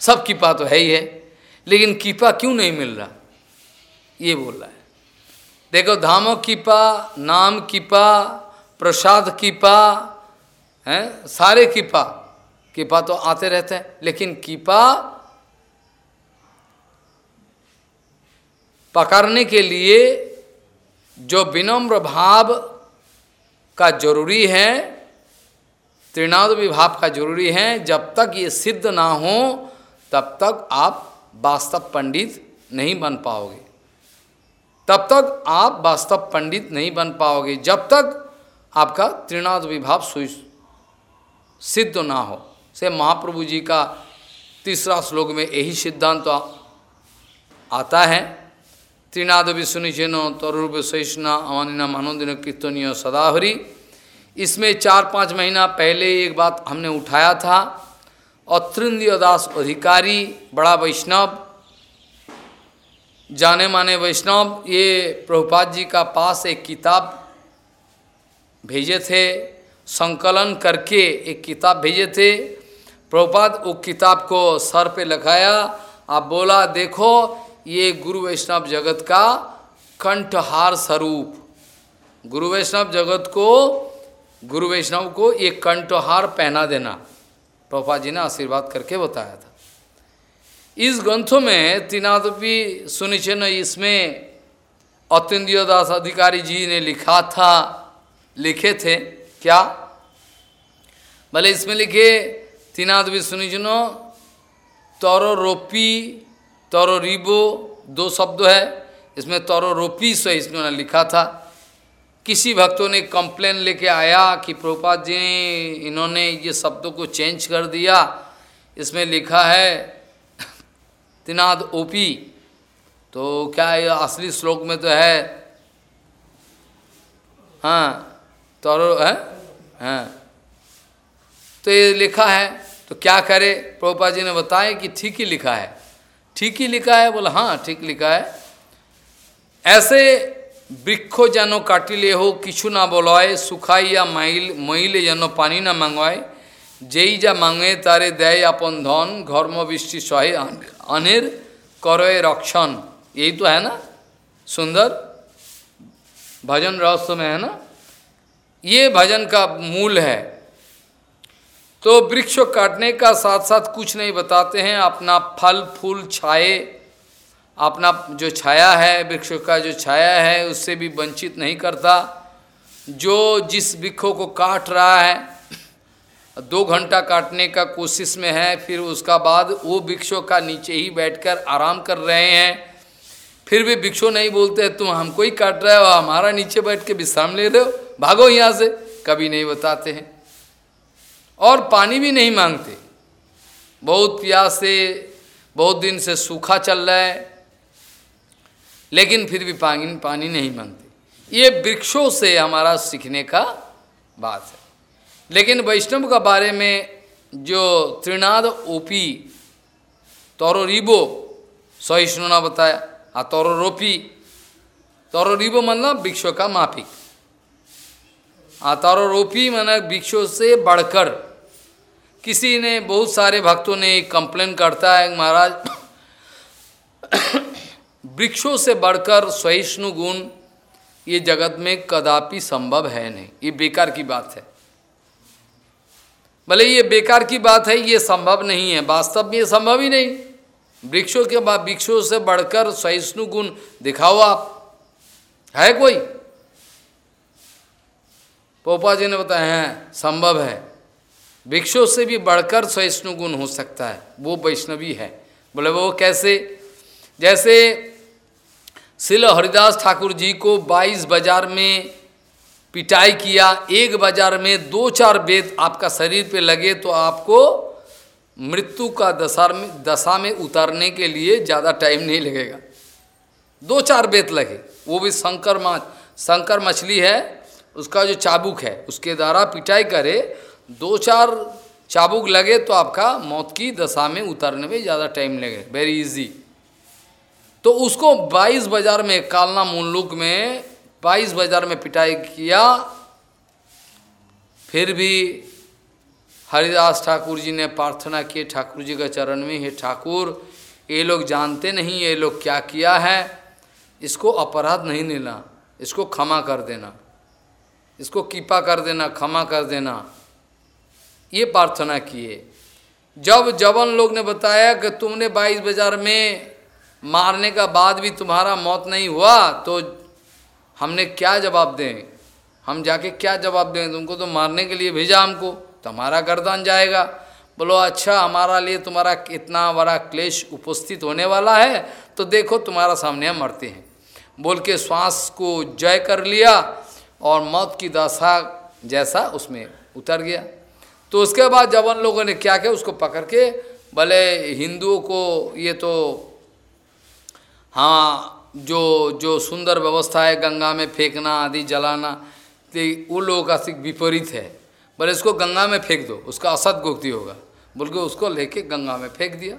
सब कीपा तो है ही है। लेकिन कीपा क्यों नहीं मिल रहा? ये बोल रहा है। देखो, धामो कीपा नाम कीपा प्रसाद कीपा हैं, सारे कीपा कीपा तो आते रहते हैं। लेकिन कीपा पकड़ने के लिए जो विनम्र भाव का ज़रूरी है, त्रिनाद विभाव का ज़रूरी है, जब तक ये सिद्ध ना हो, तब तक आप वास्तव पंडित नहीं बन पाओगे। तब तक आप वास्तव पंडित नहीं बन पाओगे, जब तक आपका त्रिनाद विभाव सिद्ध ना हो। से महाप्रभु जी का तीसरा श्लोक में यही सिद्धांत तो आता है। त्रिनाद विष्णुचिन तरुप सहिष्णा अमानिना मनोदिन कीर्तनीय सदाहरी। इसमें चार पाँच महीना पहले एक बात हमने उठाया था अत्रिंद्य दास अधिकारी, बड़ा वैष्णव, जाने माने वैष्णव, ये प्रभुपाद जी का पास एक किताब भेजे थे, संकलन करके एक किताब भेजे थे। प्रभुपाद वो किताब को सर पे लगाया, आप बोला, देखो ये गुरु वैष्णव जगत का कंठहार स्वरूप। गुरु वैष्णव जगत को, गुरु वैष्णव को ये कंठहार पहना देना। प्रभा जी ने आशीर्वाद करके बताया था। इस ग्रंथों में तीनादपी सुनिचिन्ह इसमें अत्यंदियो दास अधिकारी जी ने लिखा था, लिखे थे। क्या? भले इसमें लिखे, तीनादपी तौरो रोपी तौरो रिबो, दो शब्द है। इसमें तौरो रोपी से इसमें लिखा था। किसी भक्तों ने कंप्लेन लेके आया कि प्रभुपाद जी ने इन्होंने ये शब्दों को चेंज कर दिया। इसमें लिखा है, तिनाद ओपी। तो क्या ये असली श्लोक में तो है? हाँ तौरो, है? हाँ। तो ये लिखा है। तो क्या करे? प्रभुपा जी ने बताया कि ठीक ही लिखा है। ठीक ही लिखा है बोला हाँ ठीक लिखा है ऐसे বৃক্ষ যেন কাটিলে হোক কিছু না বলয় শুকাইয়া মাইল মইলে যেন পানি না মাঙয় যেই যা মাঙে তারে দেয় আপন ধন ঘর্ম বৃষ্টি সহে अनिर करय रक्षण यही तो है ना सुंदर भजन रहस्य में है ना ये भजन का मूल है तो वृक्ष काटने का साथ साथ कुछ नहीं बताते हैं। अपना फल, फूल, छाए, अपना जो छाया है, वृक्ष का जो छाया है, उससे भी वंचित नहीं करता। जो जिस वृक्षों को काट रहा है, दो घंटा काटने का कोशिश में है, फिर उसका बाद वो वृक्षों का नीचे ही बैठकर आराम कर रहे हैं। फिर भी वृक्षों नहीं बोलते तुम हमको ही काट रहे हो, हमारा नीचे बैठ के विश्राम ले रहे हो, भागो यहाँ से। कभी नहीं बताते हैं। और पानी भी नहीं मांगते। बहुत प्यास से, बहुत दिन से सूखा चल रहा है, लेकिन फिर भी पानी पानी नहीं मांगते। ये वृक्षों से हमारा सीखने का बात है। लेकिन वैष्णव का बारे में जो त्रिनाद ओपी तौरोरीबो सहिष्णुना बताया आ तौरोरोपी तौरोरीबो मतलब वृक्षों का माफिक आ तौरोरोपी मैंने वृक्षों से बढ़कर किसी ने, बहुत सारे भक्तों ने कंप्लेन करता है, महाराज, वृक्षों से बढ़कर सहिष्णु गुण ये जगत में कदापि संभव है नहीं। ये बेकार की बात है। भले ये बेकार की बात है, ये संभव नहीं है, वास्तव में ये संभव ही नहीं। वृक्षों के बाद, वृक्षों से बढ़कर सहिष्णु गुण, दिखाओ आप, है कोई? पोपा जी ने बताया, है, संभव है। भिक्षु से भी बढ़कर सहिष्णु गुण हो सकता है। वो वैष्णवी है। बोले, वो कैसे? जैसे शिल हरिदास ठाकुर जी को 22 बाज़ार में पिटाई किया, एक बाज़ार में दो चार वेद आपका शरीर पे लगे तो आपको मृत्यु का दशा में दशा में उतारने के लिए ज़्यादा टाइम नहीं लगेगा। दो चार बेत लगे। वो भी शंकर माछ शंकर मछली है, उसका जो चाबुक है, उसके द्वारा पिटाई करे दो चार चाबुक लगे तो आपका मौत की दशा में उतरने में ज़्यादा टाइम लगे वेरी इजी तो उसको 22 बाज़ार में, कालना मुल्लुक में 22 बाज़ार में पिटाई किया, फिर भी हरिदास ठाकुर जी ने प्रार्थना किए ठाकुर जी का चरण में, हे ठाकुर, ये लोग जानते नहीं ये लोग क्या किया है, इसको अपराध नहीं लेना, इसको क्षमा कर देना, इसको कीपा कर देना, क्षमा कर देना। ये प्रार्थना किए। जब जवन लोग ने बताया कि तुमने बाईस बाज़ार में मारने का बाद भी तुम्हारा मौत नहीं हुआ तो हमने क्या जवाब दें? हम जाके क्या जवाब दें? तुमको तो मारने के लिए भेजा हमको, तुम्हारा गर्दन जाएगा। बोलो अच्छा हमारा लिए तुम्हारा कितना बड़ा क्लेश उपस्थित होने वाला है तो देखो तुम्हारा सामने हम मरते हैं। बोल के श्वास को जय कर लिया और मौत की दशा जैसा उसमें उतर गया। तो उसके बाद जब उन लोगों ने क्या किया, उसको पकड़ के, भले हिंदुओं को ये तो हाँ जो जो सुंदर व्यवस्था है, गंगा में फेंकना आदि, जलाना तो वो लोगों का सिख विपरीत है। बोले इसको गंगा में फेंक दो, उसका असत गुप्ति होगा बोल के उसको लेके गंगा में फेंक दिया।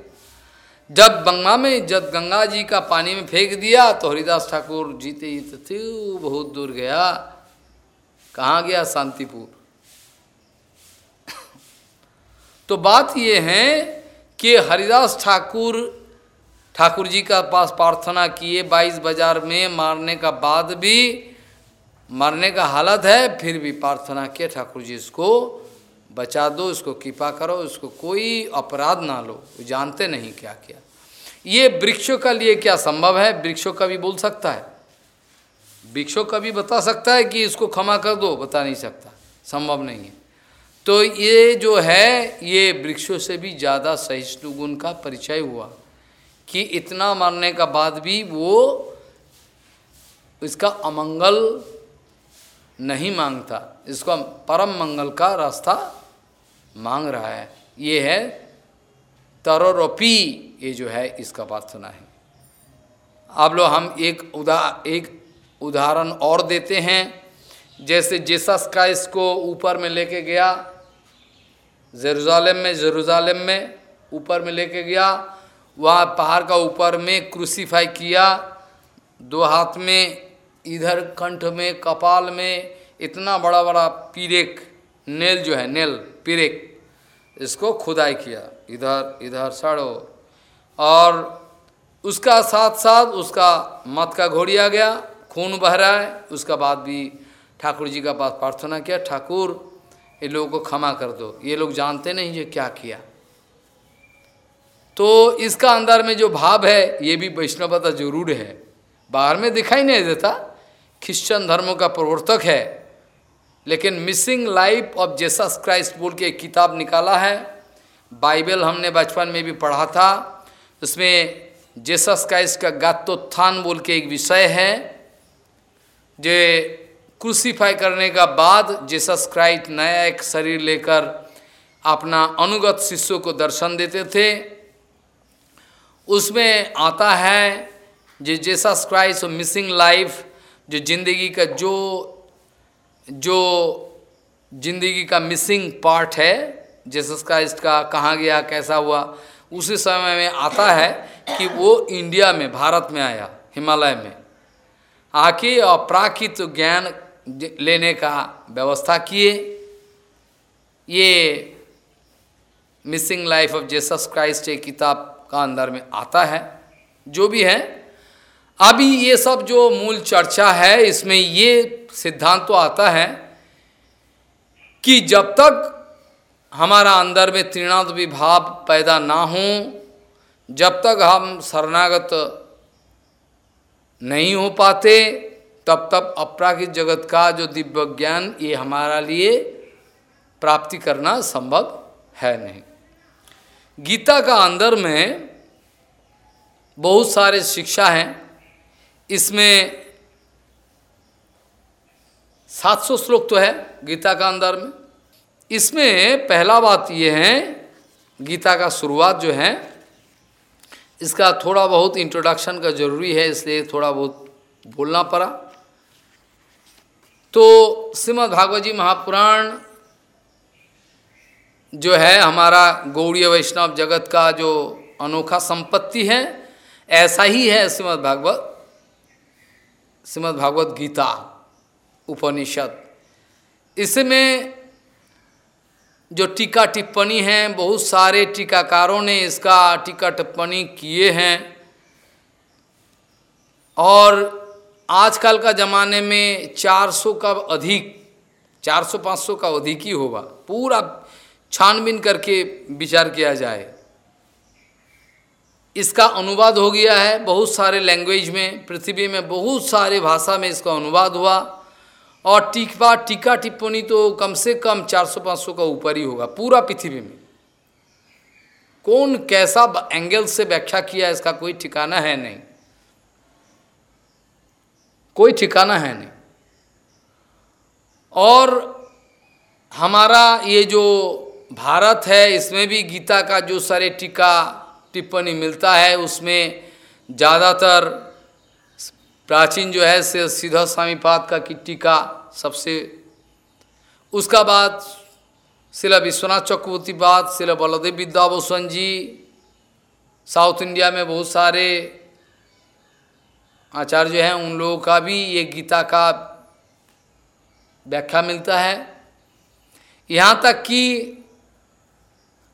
जब गंगा में, जब गंगा जी का पानी में फेंक दिया तो हरिदास ठाकुर जीते जीते थे बहुत दूर गया। कहाँ गया शांतिपुर? तो बात ये है कि हरिदास ठाकुर ठाकुर जी का पास प्रार्थना किए बाईस बाज़ार में मारने का बाद भी, मरने का हालत है, फिर भी प्रार्थना किए ठाकुर जी इसको, बचा दो, इसको कृपा करो, इसको कोई अपराध ना लो जानते नहीं क्या क्या। ये वृक्षों का लिए क्या संभव है? वृक्षों का भी बोल सकता है। वृक्षों का भी बता सकता है कि इसको क्षमा कर दो, बता नहीं सकता, संभव नहीं है। तो ये जो है, ये वृक्षों से भी ज़्यादा सहिष्णु गुण का परिचय हुआ कि इतना मरने का बाद भी वो इसका अमंगल नहीं माँगता। इसको परम मंगल का रास्ता मांग रहा है। ये है तरोपी ये जो है, इसका प्रार्थना है। अब लोग हम एक उदा, एक उदाहरण और देते हैं। जैसे जेसस का इसको ऊपर में लेके गया जेरूजालेम में जेरूजालेम में ऊपर में लेके गया। वहाँ पहाड़ का ऊपर में क्रूसीफाई किया। दो हाथ में, इधर कंठ में, कपाल में, इतना बड़ा बड़ा पीरेक, नेल जो है, नेल, पीरेक, इसको खुदाई किया। इधर इधर सड़ो। और उसका साथ साथ उसका मत का घोड़िया गया, खून बह रहा है। उसका बाद भी ठाकुर जी का पास प्रार्थना किया, ठाकुर ये लोगों को क्षमा कर दो। ये लोग जानते नहीं जो क्या किया। तो इसका अंदर में जो भाव है, ये भी वैष्णवता ज़रूर है। बाहर में दिखाई नहीं देता क्रिश्चन धर्मों का प्रवर्तक है। लेकिन missing life of Jesus Christ बोल के एक किताब निकाला है। बाइबल हमने बचपन में भी पढ़ा था। उसमें जेसस क्राइस्ट का गात्थान बोल के एक विषय है, जो क्रूसीफाई करने का बाद जेसस क्राइस्ट नया एक शरीर लेकर अपना अनुगत शिष्यों को दर्शन देते थे। उसमें आता है जो जेसस क्राइस्ट मिसिंग लाइफ, जो ज़िंदगी का जो जो ज़िंदगी का मिसिंग पार्ट है, जेसस क्राइस्ट का कहाँ गया, कैसा हुआ, उसी समय में आता है कि वो इंडिया में, भारत में आया, हिमालय में। आके अपराकित ज्ञान लेने का व्यवस्था किए। ये missing life of Jesus Christ एक किताब का अंदर में आता है, जो भी है। अभी ये सब जो मूल चर्चा है, इसमें ये सिद्धांत तो आता है कि जब तक हमारा अंदर में त्रिनाद विभाव पैदा ना हो, जब तक हम शरणागत नहीं हो पाते तब तब अपराकित जगत का जो दिव्य ज्ञान ये हमारा लिए प्राप्ति करना संभव है नहीं। गीता का अंदर में बहुत सारे शिक्षा हैं। इसमें 700 श्लोक तो है गीता का अंदर में। इसमें पहला बात यह है, गीता का शुरुआत जो है, इसका थोड़ा बहुत इंट्रोडक्शन का ज़रूरी है, इसलिए थोड़ा बहुत बोलना पड़ा। तो श्रीमद् भागवत जी महापुराण जो है हमारा गौड़ीय वैष्णव जगत का जो अनोखा संपत्ति है, ऐसा ही है श्रीमद् भागवत भागवत गीता, उपनिषद। इसमें जो टीका टिप्पणी है, बहुत सारे टीकाकारों ने इसका टीका टिप्पणी किए हैं। और आजकल का ज़माने में 400 का अधिक 400-500 का अधिक ही होगा। पूरा छानबीन करके विचार किया जाए। इसका अनुवाद हो गया है, बहुत सारे लैंग्वेज में, पृथ्वी में बहुत सारे भाषा में इसका अनुवाद हुआ। और टीका टीका टिप्पणी तो कम से कम 400-500 का ऊपर ही होगा, पूरा पृथ्वी में। कौन कैसा एंगल से व्याख्या किया इसका कोई ठिकाना है नहीं। कोई ठिकाना है नहीं। और हमारा ये जो भारत है, इसमें भी गीता का जो सारे टीका, टिप्पणी मिलता है, उसमें ज़्यादातर प्राचीन जो है, से सीधा स्वामीपाद का की टीका सबसे, उसका बाद शिला विश्वनाथ चक्रवर्ती बाद, शिला बलदेव विद्याभूषण जी, साउथ इंडिया में बहुत सारे आचार्य हैं, उन लोगों का भी ये गीता का व्याख्या मिलता है। यहाँ तक कि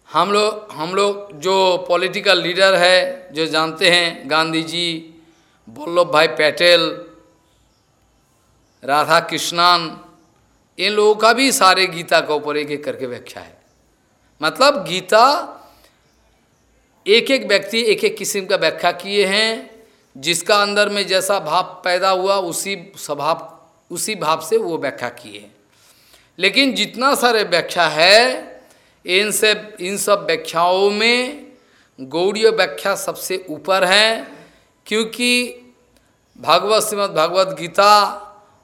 हम लोग हम लोग जो पॉलिटिकल लीडर है, जो जानते हैं गांधी जी वल्लभ भाई पटेल, राधा कृष्णन, इन लोगों का भी सारे गीता का ऊपर एक एक करके व्याख्या है। मतलब गीता एक एक व्यक्ति एक एक किस्म का व्याख्या किए हैं जिसका अंदर में जैसा भाव पैदा हुआ, उसी स्वभाव, उसी भाव से वो व्याख्या किए लेकिन जितना सारे व्याख्या है, इन से इन सब व्याख्याओं में गौड़ीय व्याख्या सबसे ऊपर है, क्योंकि भागवत, श्रीमद भागवत गीता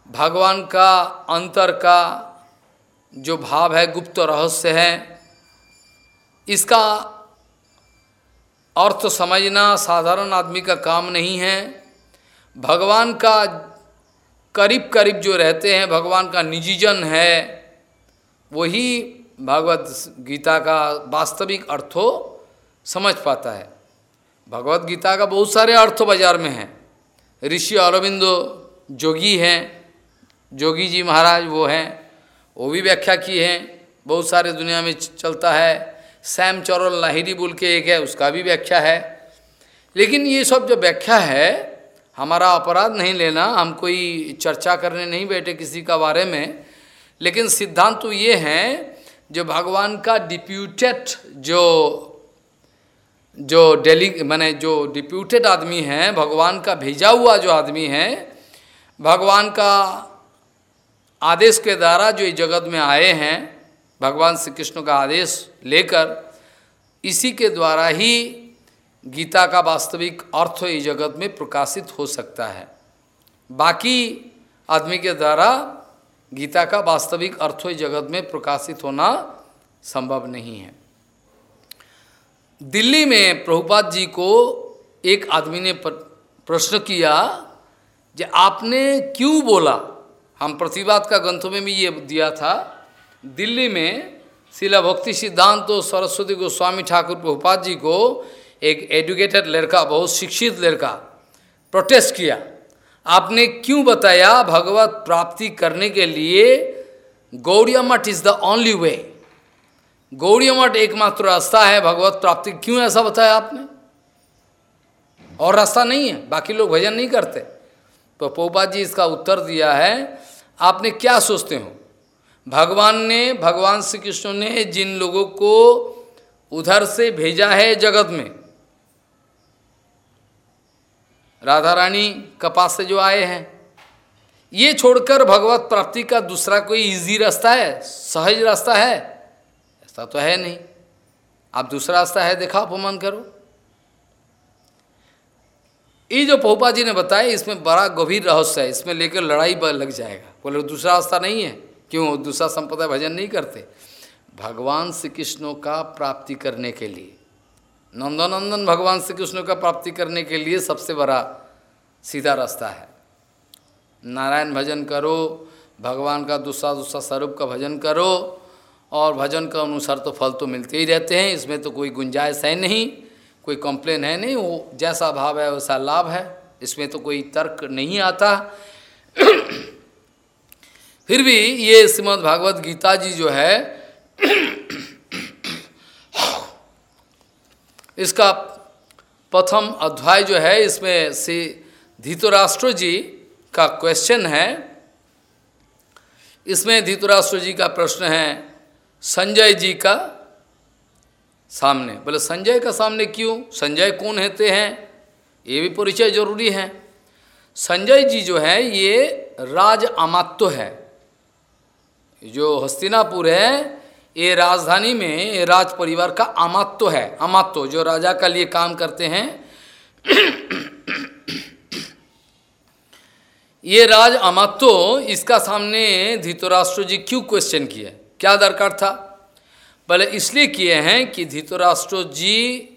भगवान का अंतर का जो भाव है, गुप्त रहस्य है, इसका अर्थ समझना साधारण आदमी का काम नहीं है। भगवान का करीब करीब जो रहते हैं, भगवान का निजीजन है, वही भगवत गीता का वास्तविक अर्थो समझ पाता है। भगवत गीता का बहुत सारे अर्थ बाज़ार में हैं। ऋषि अरविंदो जोगी हैं, जोगी जी महाराज वो हैं, वो भी व्याख्या की हैं, बहुत सारे दुनिया में चलता है। सैम चौरल लाहिरी बोल के एक है, उसका भी व्याख्या है। लेकिन ये सब जो व्याख्या है, हमारा अपराध नहीं लेना, हम कोई चर्चा करने नहीं बैठे किसी का बारे में। लेकिन सिद्धांत तो ये हैं, जो भगवान का डिप्यूटेड जो जो डेली, मैंने जो डिप्यूटेड आदमी है, भगवान का भेजा हुआ जो आदमी है, भगवान का आदेश के द्वारा जो इस जगत में आए हैं भगवान श्री कृष्ण का आदेश लेकर इसी के द्वारा ही गीता का वास्तविक अर्थ इस जगत में प्रकाशित हो सकता है। बाकी आदमी के द्वारा गीता का वास्तविक अर्थ इस जगत में प्रकाशित होना संभव नहीं है। दिल्ली में प्रभुपाद जी को एक आदमी ने प्रश्न किया कि आपने क्यों बोला? हम प्रतिवाद का ग्रंथों में भी ये दिया था दिल्ली में शिला भक्ति सिद्धांत तो सरस्वती गोस्वामी ठाकुर प्रभुपाद जी को एक एडुकेटेड लड़का, बहुत शिक्षित लड़का प्रोटेस्ट किया। आपने क्यों बताया भगवत प्राप्ति करने के लिए Gaudiya Math is the only way Gaudiya Math एकमात्र रास्ता है, भगवत प्राप्ति क्यों ऐसा बताया आपने? और रास्ता नहीं है, बाकी लोग भजन नहीं करते। तो पोपा जी इसका उत्तर दिया है, आपने क्या सोचते हो? भगवान ने, भगवान श्री कृष्ण ने जिन लोगों को उधर से भेजा है जगत में राधा रानी कपास से जो आए हैं, ये छोड़कर भगवत प्राप्ति का दूसरा कोई इजी रास्ता है, सहज रास्ता है? ऐसा तो है नहीं। आप दूसरा रास्ता है, देखा, अपमान करो। ये जो पोपा जी ने बताया, इसमें बड़ा गंभीर रहस्य है, इसमें लेकर लड़ाई लग जाएगा। बोले, दूसरा रास्ता नहीं है। क्यों? दूसरा संप्रदाय भजन नहीं करते। भगवान श्री कृष्ण का प्राप्ति करने के लिए। नंदनंदन भगवान श्री कृष्ण का प्राप्ति करने के लिए सबसे बड़ा सीधा रास्ता है। नारायण भजन करो, भगवान का दूसरा दूसरा स्वरूप का भजन करो, और भजन का अनुसार तो फल तो मिलते ही रहते हैं। इसमें तो कोई गुंजाइश है नहीं, कोई कंप्लेन है नहीं। वो जैसा भाव है, वैसा लाभ है। इसमें तो कोई तर्क नहीं आता। फिर भी ये श्रीमद् भागवत गीता जी जो है, इसका प्रथम अध्याय जो है, इसमें श्री धीतराष्ट्र जी का क्वेश्चन है। इसमें धीतराष्ट्र जी का प्रश्न है, संजय जी का सामने। बोले, संजय का सामने क्यों? संजय कौन होते हैं? ये भी परिचय ज़रूरी है। संजय जी जो है, ये राज अमात्य है। जो हस्तिनापुर है, ये राजधानी में, ये राज परिवार का अमात्य है, अमात्य, जो राजा का लिए काम करते हैं। ये राज अमात्यो, इसका सामने धृतराष्ट्र जी क्यों क्वेश्चन किए क्या दरकार था? पहले इसलिए किए हैं कि धृतराष्ट्र जी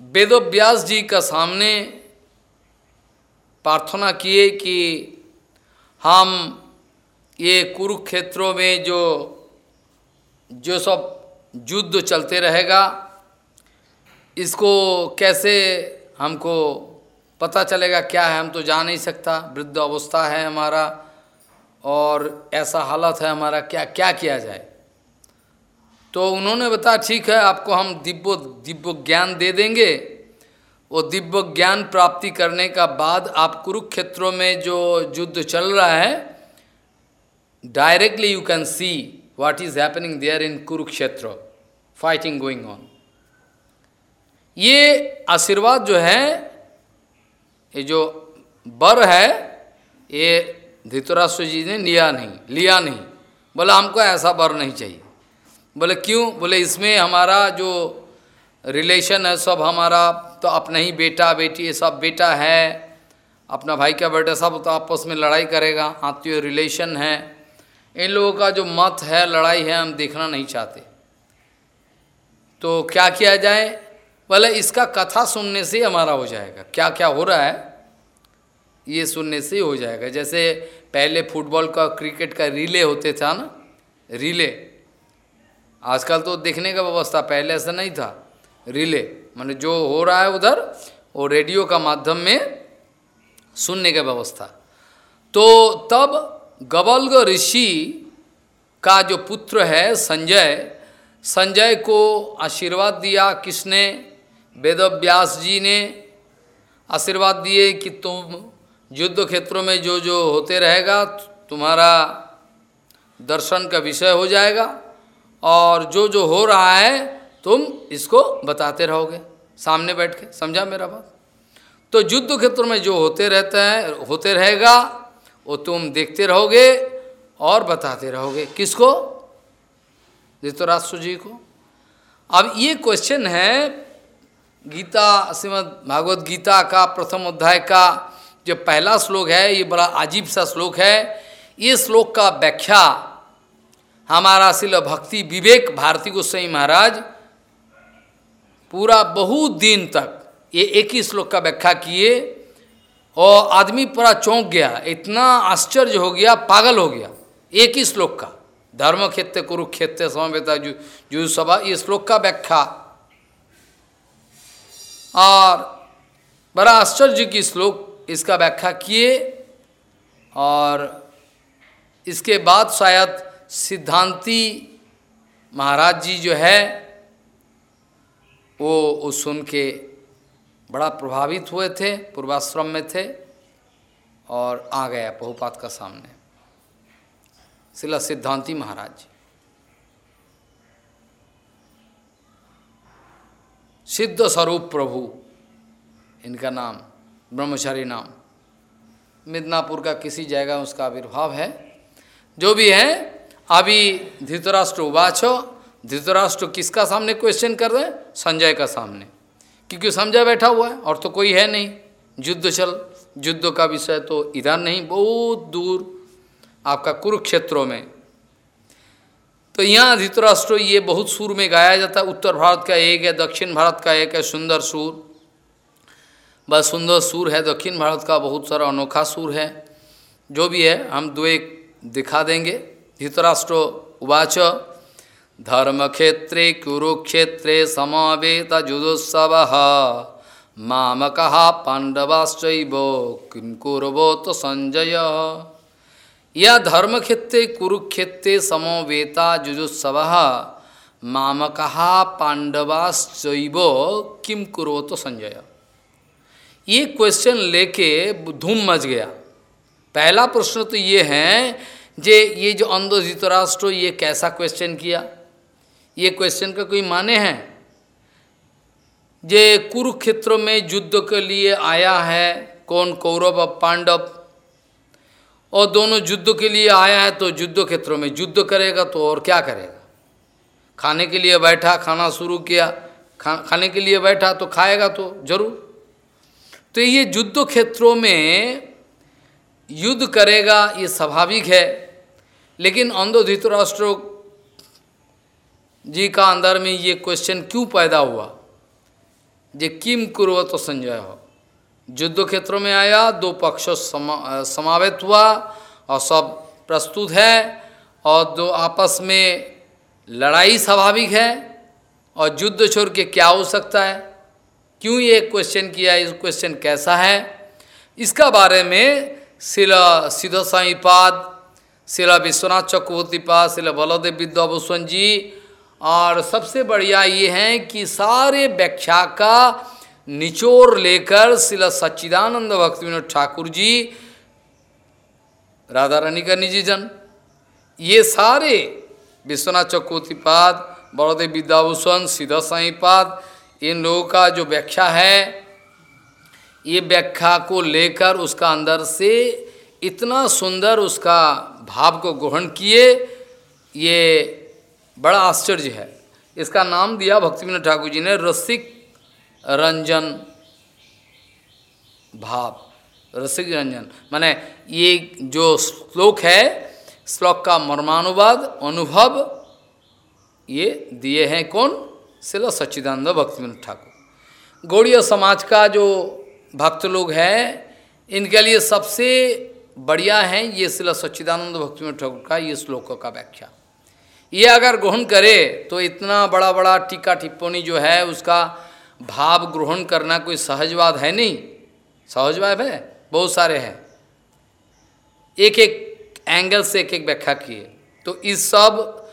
वेदोव्यास जी का सामने प्रार्थना किए कि हम ये कुरुक्षेत्रों में जो जो सब युद्ध चलते रहेगा, इसको कैसे हमको पता चलेगा, क्या है हम तो जा नहीं सकता। वृद्ध अवस्था है हमारा और ऐसा हालत है हमारा, क्या क्या किया जाए? तो उन्होंने बताया, ठीक है, आपको हम दिव्य दिव्य ज्ञान दे देंगे। वो दिव्य ज्ञान प्राप्ति करने का बाद आप कुरुक्षेत्रों में जो युद्ध चल रहा है directly you can see what is happening there in Kurukshetra fighting going on ये आशीर्वाद जो है, ये जो बर है, ये धृतराष्ट्र जी ने लिया नहीं लिया नहीं। बोला, हमको ऐसा बर नहीं चाहिए। बोले, क्यों? बोले, इसमें हमारा जो रिलेशन है, सब हमारा तो अपना ही बेटा, बेटी, ये सब बेटा है। अपना भाई का बेटा सब तो आपस में लड़ाई करेगा, आत्मीय रिलेशन है। इन लोगों का जो मत है, लड़ाई है, हम देखना नहीं चाहते। तो क्या किया जाए? बोले इसका कथा सुनने से हमारा हो जाएगा। क्या क्या हो रहा है? ये सुनने से ही हो जाएगा। जैसे पहले फुटबॉल का, क्रिकेट का रिले होते था ना, रिले। आजकल तो देखने का व्यवस्था, पहले ऐसा नहीं था। रिले। मैंने जो हो रहा है उधर वो रेडियो का माध्यम में सुनने का व्यवस्था। तो तब गबल्ग ऋषि का जो पुत्र है संजय संजय को आशीर्वाद दिया किसने? वेदव्यास जी ने आशीर्वाद दिए कि तुम युद्ध क्षेत्रों में जो जो होते रहेगा, तुम्हारा दर्शन का विषय हो जाएगा और जो जो हो रहा है तुम इसको बताते रहोगे। सामने बैठ के, समझा मेरा बात? तो युद्ध क्षेत्र में जो होते रहते हैं, होते रहेगा, वो तुम देखते रहोगे और बताते रहोगे। किसको? धृतराष्ट्र जी को। अब ये क्वेश्चन है, गीता, श्रीमद भागवत गीता का प्रथम अध्याय का जो पहला श्लोक है, ये बड़ा अजीब सा श्लोक है। ये श्लोक का व्याख्या हमारा शिल भक्ति विवेक भारती गोस्वाई महाराज पूरा बहुत दिन तक ये एक ही श्लोक का व्याख्या किए और आदमी पूरा चौंक गया, इतना आश्चर्य हो गया, पागल हो गया। एक ही श्लोक का। धर्म क्षेत्र कुरुक्षेत्र समवेता जु जु सभा, ये श्लोक का व्याख्या। और बड़ा आश्चर्य की श्लोक इसका व्याख्या किए और इसके बाद शायद सिद्धांती महाराज जी जो है वो वो सुन के बड़ा प्रभावित हुए थे, पूर्वाश्रम में थे और आ गया बहुपात का सामने। शिला सिद्धांति महाराज। सिद्ध स्वरूप प्रभु, इनका नाम, ब्रह्मचारी नाम। मिदनापुर का किसी जगह उसका आविर्भाव है। जो भी है, अभी धृतराष्ट्र उबाचो, धृतराष्ट्र किसका सामने क्वेश्चन कर रहे हैं? संजय का सामने। क्योंकि संजय बैठा हुआ है और तो कोई है नहीं। युद्ध चल, युद्ध का विषय तो इधर नहीं, बहुत दूर आपका कुरुक्षेत्रों में। तो यहाँ धृतराष्ट्र ये बहुत सुर में गाया जाता है। उत्तर भारत का एक है, दक्षिण भारत का एक है, सुंदर सुर। बस सुंदर सुर है, दक्षिण भारत का बहुत सारा अनोखा सुर है। जो भी है, हम दो एक दिखा देंगे। धृतराष्ट्र उवाच। धर्म क्षेत्रे कुरुक्षेत्रे समावेत जुदोत्सव मामक पांडवाश्चैव किम कुरबो तो संजय? यह धर्म क्षेत्रे कुरुक्षेत्रे समवेता जुजुत्सव मामक पांडवाश्चैव किम कुरो तो संजय? ये क्वेश्चन लेके धूम मच गया। पहला प्रश्न तो ये है, जे ये जो अंधो धृतराष्ट्र ये कैसा क्वेश्चन किया? ये क्वेश्चन का कोई माने हैं? जे कुरुक्षेत्र में युद्ध के लिए आया है, कौन कौरव और पांडव? और दोनों युद्ध के लिए आया है तो युद्ध क्षेत्रों में युद्ध करेगा तो और क्या करेगा? खाने के लिए बैठा, खाना शुरू किया, खा, खाने के लिए बैठा तो खाएगा तो ज़रूर। तो ये युद्ध क्षेत्रों में युद्ध करेगा, ये स्वाभाविक है। लेकिन अंधो धृतराष्ट्र जी का अंदर में ये क्वेश्चन क्यों पैदा हुआ? जे किम कुरो तो संजय हो? युद्ध क्षेत्रों में आया दो पक्षों समा, समावेत हुआ और सब प्रस्तुत है और दो आपस में लड़ाई स्वाभाविक है और युद्ध छोड़ के क्या हो सकता है? क्यों ये क्वेश्चन किया? इस क्वेश्चन कैसा है? इसका बारे में शिला सिद्ध साईपाद शिला विश्वनाथ चक्रवर्तीपाद शिला बलदेव विद्याभूषण जी और सबसे बढ़िया ये है कि सारे व्याख्या का निचोर लेकर शिला सच्चिदानंद भक्ति विनोद ठाकुर जी, राधा रानी का निजी जन, ये सारे विश्वनाथ चक्रवर्तीपाद बड़ोदेव विद्याभूषण, सीधा साईपाद, इन लोगों का जो व्याख्या है, ये व्याख्या को लेकर उसका अंदर से इतना सुंदर उसका भाव को ग्रहण किए, ये बड़ा आश्चर्य है। इसका नाम दिया भक्ति ठाकुर जी ने, रसिक रंजन भाव, रसिक रंजन। माने ये जो श्लोक है, श्लोक का मर्मानुवाद, अनुभव, ये दिए हैं कौन? शिला सच्चिदानंद भक्ति ठाकुर। गौड़ीय समाज का जो भक्त लोग हैं, इनके लिए सबसे बढ़िया है ये शिला सच्चिदानंद भक्ति ठाकुर का, ये श्लोक का व्याख्या। ये अगर ग्रहण करे तो इतना बड़ा बड़ा टीका टिप्पणी जो है, उसका भाव ग्रहण करना कोई सहजवाद है नहीं। सहजवाद है? बहुत सारे हैं। एक एक एंगल से एक एक व्याख्या किए। तो इस सब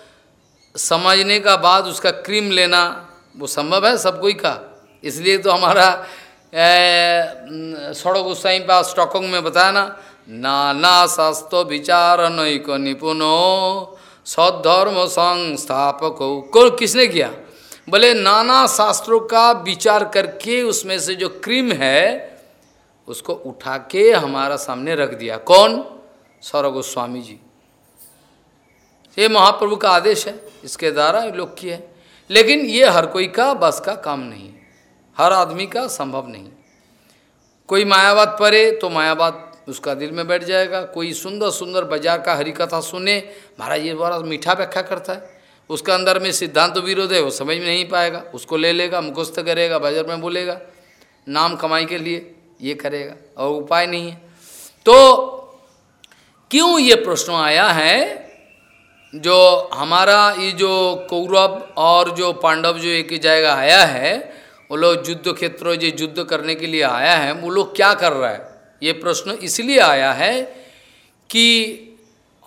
समझने का बाद उसका क्रीम लेना, वो संभव है सब कोई का? इसलिए तो हमारा सड़क गोसाई पास स्टॉकोंग में बताया ना, नाना शास्त्र विचार नैक निपुणो। सद्धर्म संस्थापक। हो को किसने किया? बोले, नाना शास्त्रों का विचार करके उसमें से जो क्रीम है, उसको उठा के हमारा सामने रख दिया। कौन? सौरव गोस्वामी जी। ये महाप्रभु का आदेश है, इसके द्वारा लोग किए लेकिन ये हर कोई का, बस का काम नहीं हर आदमी का संभव नहीं कोई मायावाद पढ़े तो मायावाद उसका दिल में बैठ जाएगा। कोई सुंदर सुंदर बाज़ार का हरी कथा सुने, महाराज ये बड़ा मीठा व्याख्या करता है। उसका अंदर में सिद्धांत विरोध है, वो समझ में नहीं पाएगा। उसको ले लेगा मुखस्त करेगा, बाज़ार में बोलेगा, नाम कमाई के लिए ये करेगा, और उपाय नहीं है। तो क्यों ये प्रश्न आया है? जो हमारा ये जो कौरव और जो पांडव जो एक जाएगा आया है, वो लोग युद्ध क्षेत्र, जो युद्ध करने के लिए आया है, वो लोग क्या कर रहा है? ये प्रश्न इसलिए आया है कि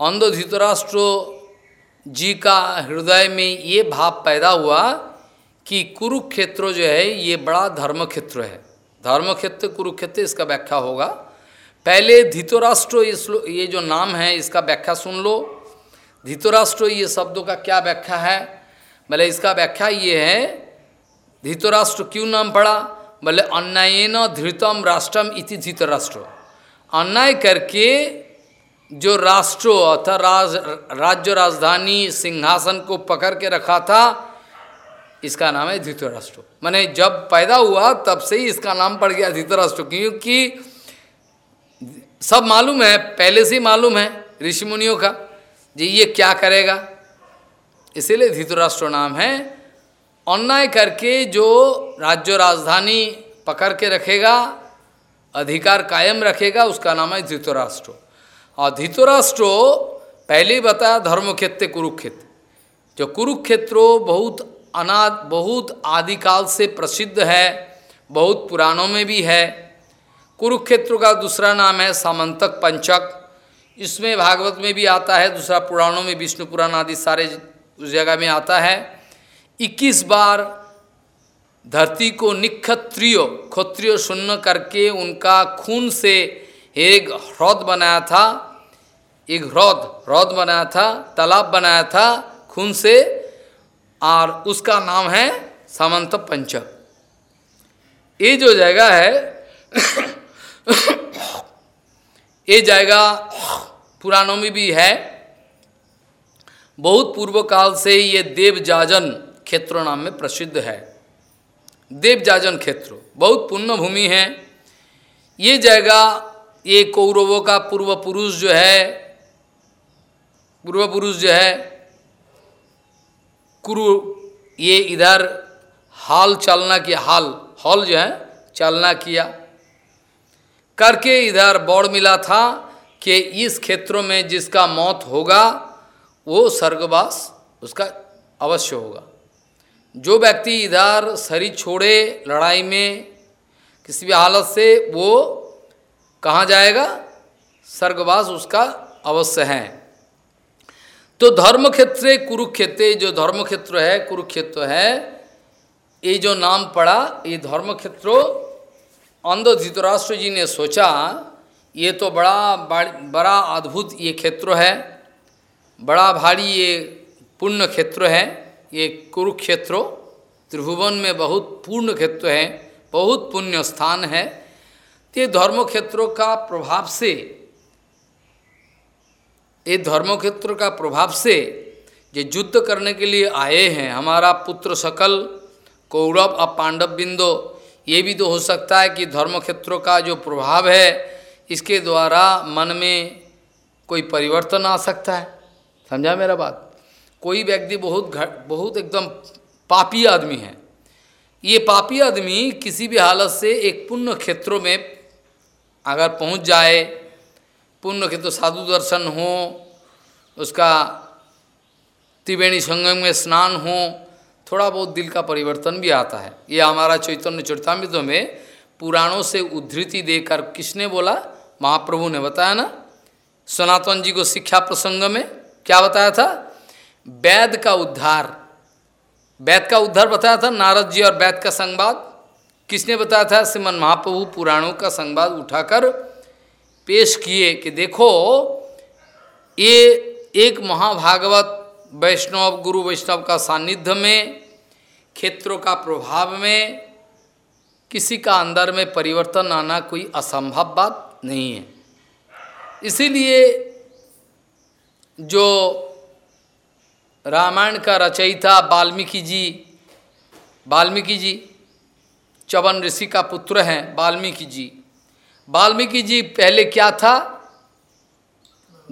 अंध धृतराष्ट्र जी का हृदय में ये भाव पैदा हुआ कि कुरुक्षेत्र जो है, ये बड़ा धर्म क्षेत्र है। धर्म क्षेत्र कुरुक्षेत्र, इसका व्याख्या होगा। पहले धितोराष्ट्र, इस ये जो नाम है, इसका व्याख्या सुन लो। धितोराष्ट्र, ये शब्दों का क्या व्याख्या है? भले इसका व्याख्या ये है, धितोराष्ट्र क्यों नाम पड़ा? बोले अन्यायन धृतम राष्ट्रम इति धृतराष्ट्र अन्याय करके जो राष्ट्र अर्थात राज, राज्य राजधानी सिंहासन को पकड़ के रखा था, इसका नाम है धृतराष्ट्र मैंने जब पैदा हुआ, तब से ही इसका नाम पड़ गया धृतराष्ट्र क्योंकि सब मालूम है, पहले से ही मालूम है ऋषि मुनियों का, जी ये क्या करेगा? इसीलिए धृतराष्ट्र नाम है अन्याय करके जो राज्य राजधानी पकड़ के रखेगा, अधिकार कायम रखेगा, उसका नाम है धृतराष्ट्र। और धृतराष्ट्र पहले बताया धर्मक्षेत्र कुरुक्षेत्र। जो कुरुक्षेत्र बहुत अनाद, बहुत आदिकाल से प्रसिद्ध है, बहुत पुराणों में भी है। कुरुक्षेत्र का दूसरा नाम है सामंतक पंचक। इसमें भागवत में भी आता है, दूसरा पुराणों में, विष्णु पुराण आदि सारे उस जगह में आता है। 21 बार धरती को निक्षत्रियो क्षत्रियो सुन्न करके उनका खून से एक ह्रद बनाया था, एक ह्रद ह्रद बनाया था, तालाब बनाया था, खून से, और उसका नाम है सामंत पंचक। ये जो जगह है, ये जगह पुराणों में भी है। बहुत पूर्व काल से ये देवजाजन क्षेत्र नाम में प्रसिद्ध है। देवजाजन क्षेत्र, बहुत पुण्य भूमि है। ये जगह, ये कौरवों का पूर्व पुरुष जो है, पूर्व पुरुष जो है, कुरु, ये इधर हाल चलना किया, हाल, हॉल जो है, चलना किया। करके इधर बौड़ मिला था कि इस क्षेत्रों में जिसका मौत होगा, वो स्वर्गवास उसका अवश्य होगा। जो व्यक्ति इधर शरीर छोड़े लड़ाई में किसी भी हालत से, वो कहाँ जाएगा? स्वर्गवास उसका अवश्य है। तो धर्म क्षेत्र कुरुक्षेत्र जो धर्म क्षेत्र है, कुरुक्षेत्र है, ये जो नाम पड़ा, ये धर्म क्षेत्र अंध धृतराष्ट्र जी ने सोचा, ये तो बड़ा बड़ा अद्भुत ये क्षेत्र है, बड़ा भारी ये पुण्य क्षेत्र है। ये कुरुक्षेत्र, त्रिभुवन में बहुत पूर्ण क्षेत्र है, बहुत पुण्य स्थान है। ये धर्म क्षेत्रों का प्रभाव से, ये धर्म क्षेत्र का प्रभाव से जो युद्ध करने के लिए आए हैं। हमारा पुत्र सकल, कौरव और पांडव बिंदो ये भी तो हो सकता है कि धर्म क्षेत्रों का जो प्रभाव है, इसके द्वारा मन में कोई परिवर्तन आ सकता है। समझा मेरा बात? कोई व्यक्ति बहुत घट, बहुत एकदम पापी आदमी है। ये पापी आदमी किसी भी हालत से एक पुण्य क्षेत्रों में अगर पहुँच जाए, पुण्य के तो साधु दर्शन हो, उसका त्रिवेणी संगम में स्नान हो, थोड़ा बहुत दिल का परिवर्तन भी आता है। ये हमारा चैतन्य चरितमृत में पुराणों से उद्धृति देकर किसने बोला? महाप्रभु ने बताया ना? सनातन जी को शिक्षा प्रसंग में क्या बताया था? वैद का उद्धार। वैद का उद्धार बताया था नारद जी और वैद का संवाद। किसने बताया था? श्रीमन महाप्रभु पुराणों का संवाद उठाकर पेश किए कि देखो, ये एक महाभागवत वैष्णव, गुरु वैष्णव का सानिध्य में, क्षेत्रों का प्रभाव में, किसी का अंदर में परिवर्तन आना कोई असंभव बात नहीं है। इसीलिए जो रामायण का रचयिता वाल्मीकि जी। वाल्मीकि जी, चवन ऋषि का पुत्र हैं वाल्मीकि जी। वाल्मीकि जी पहले क्या था?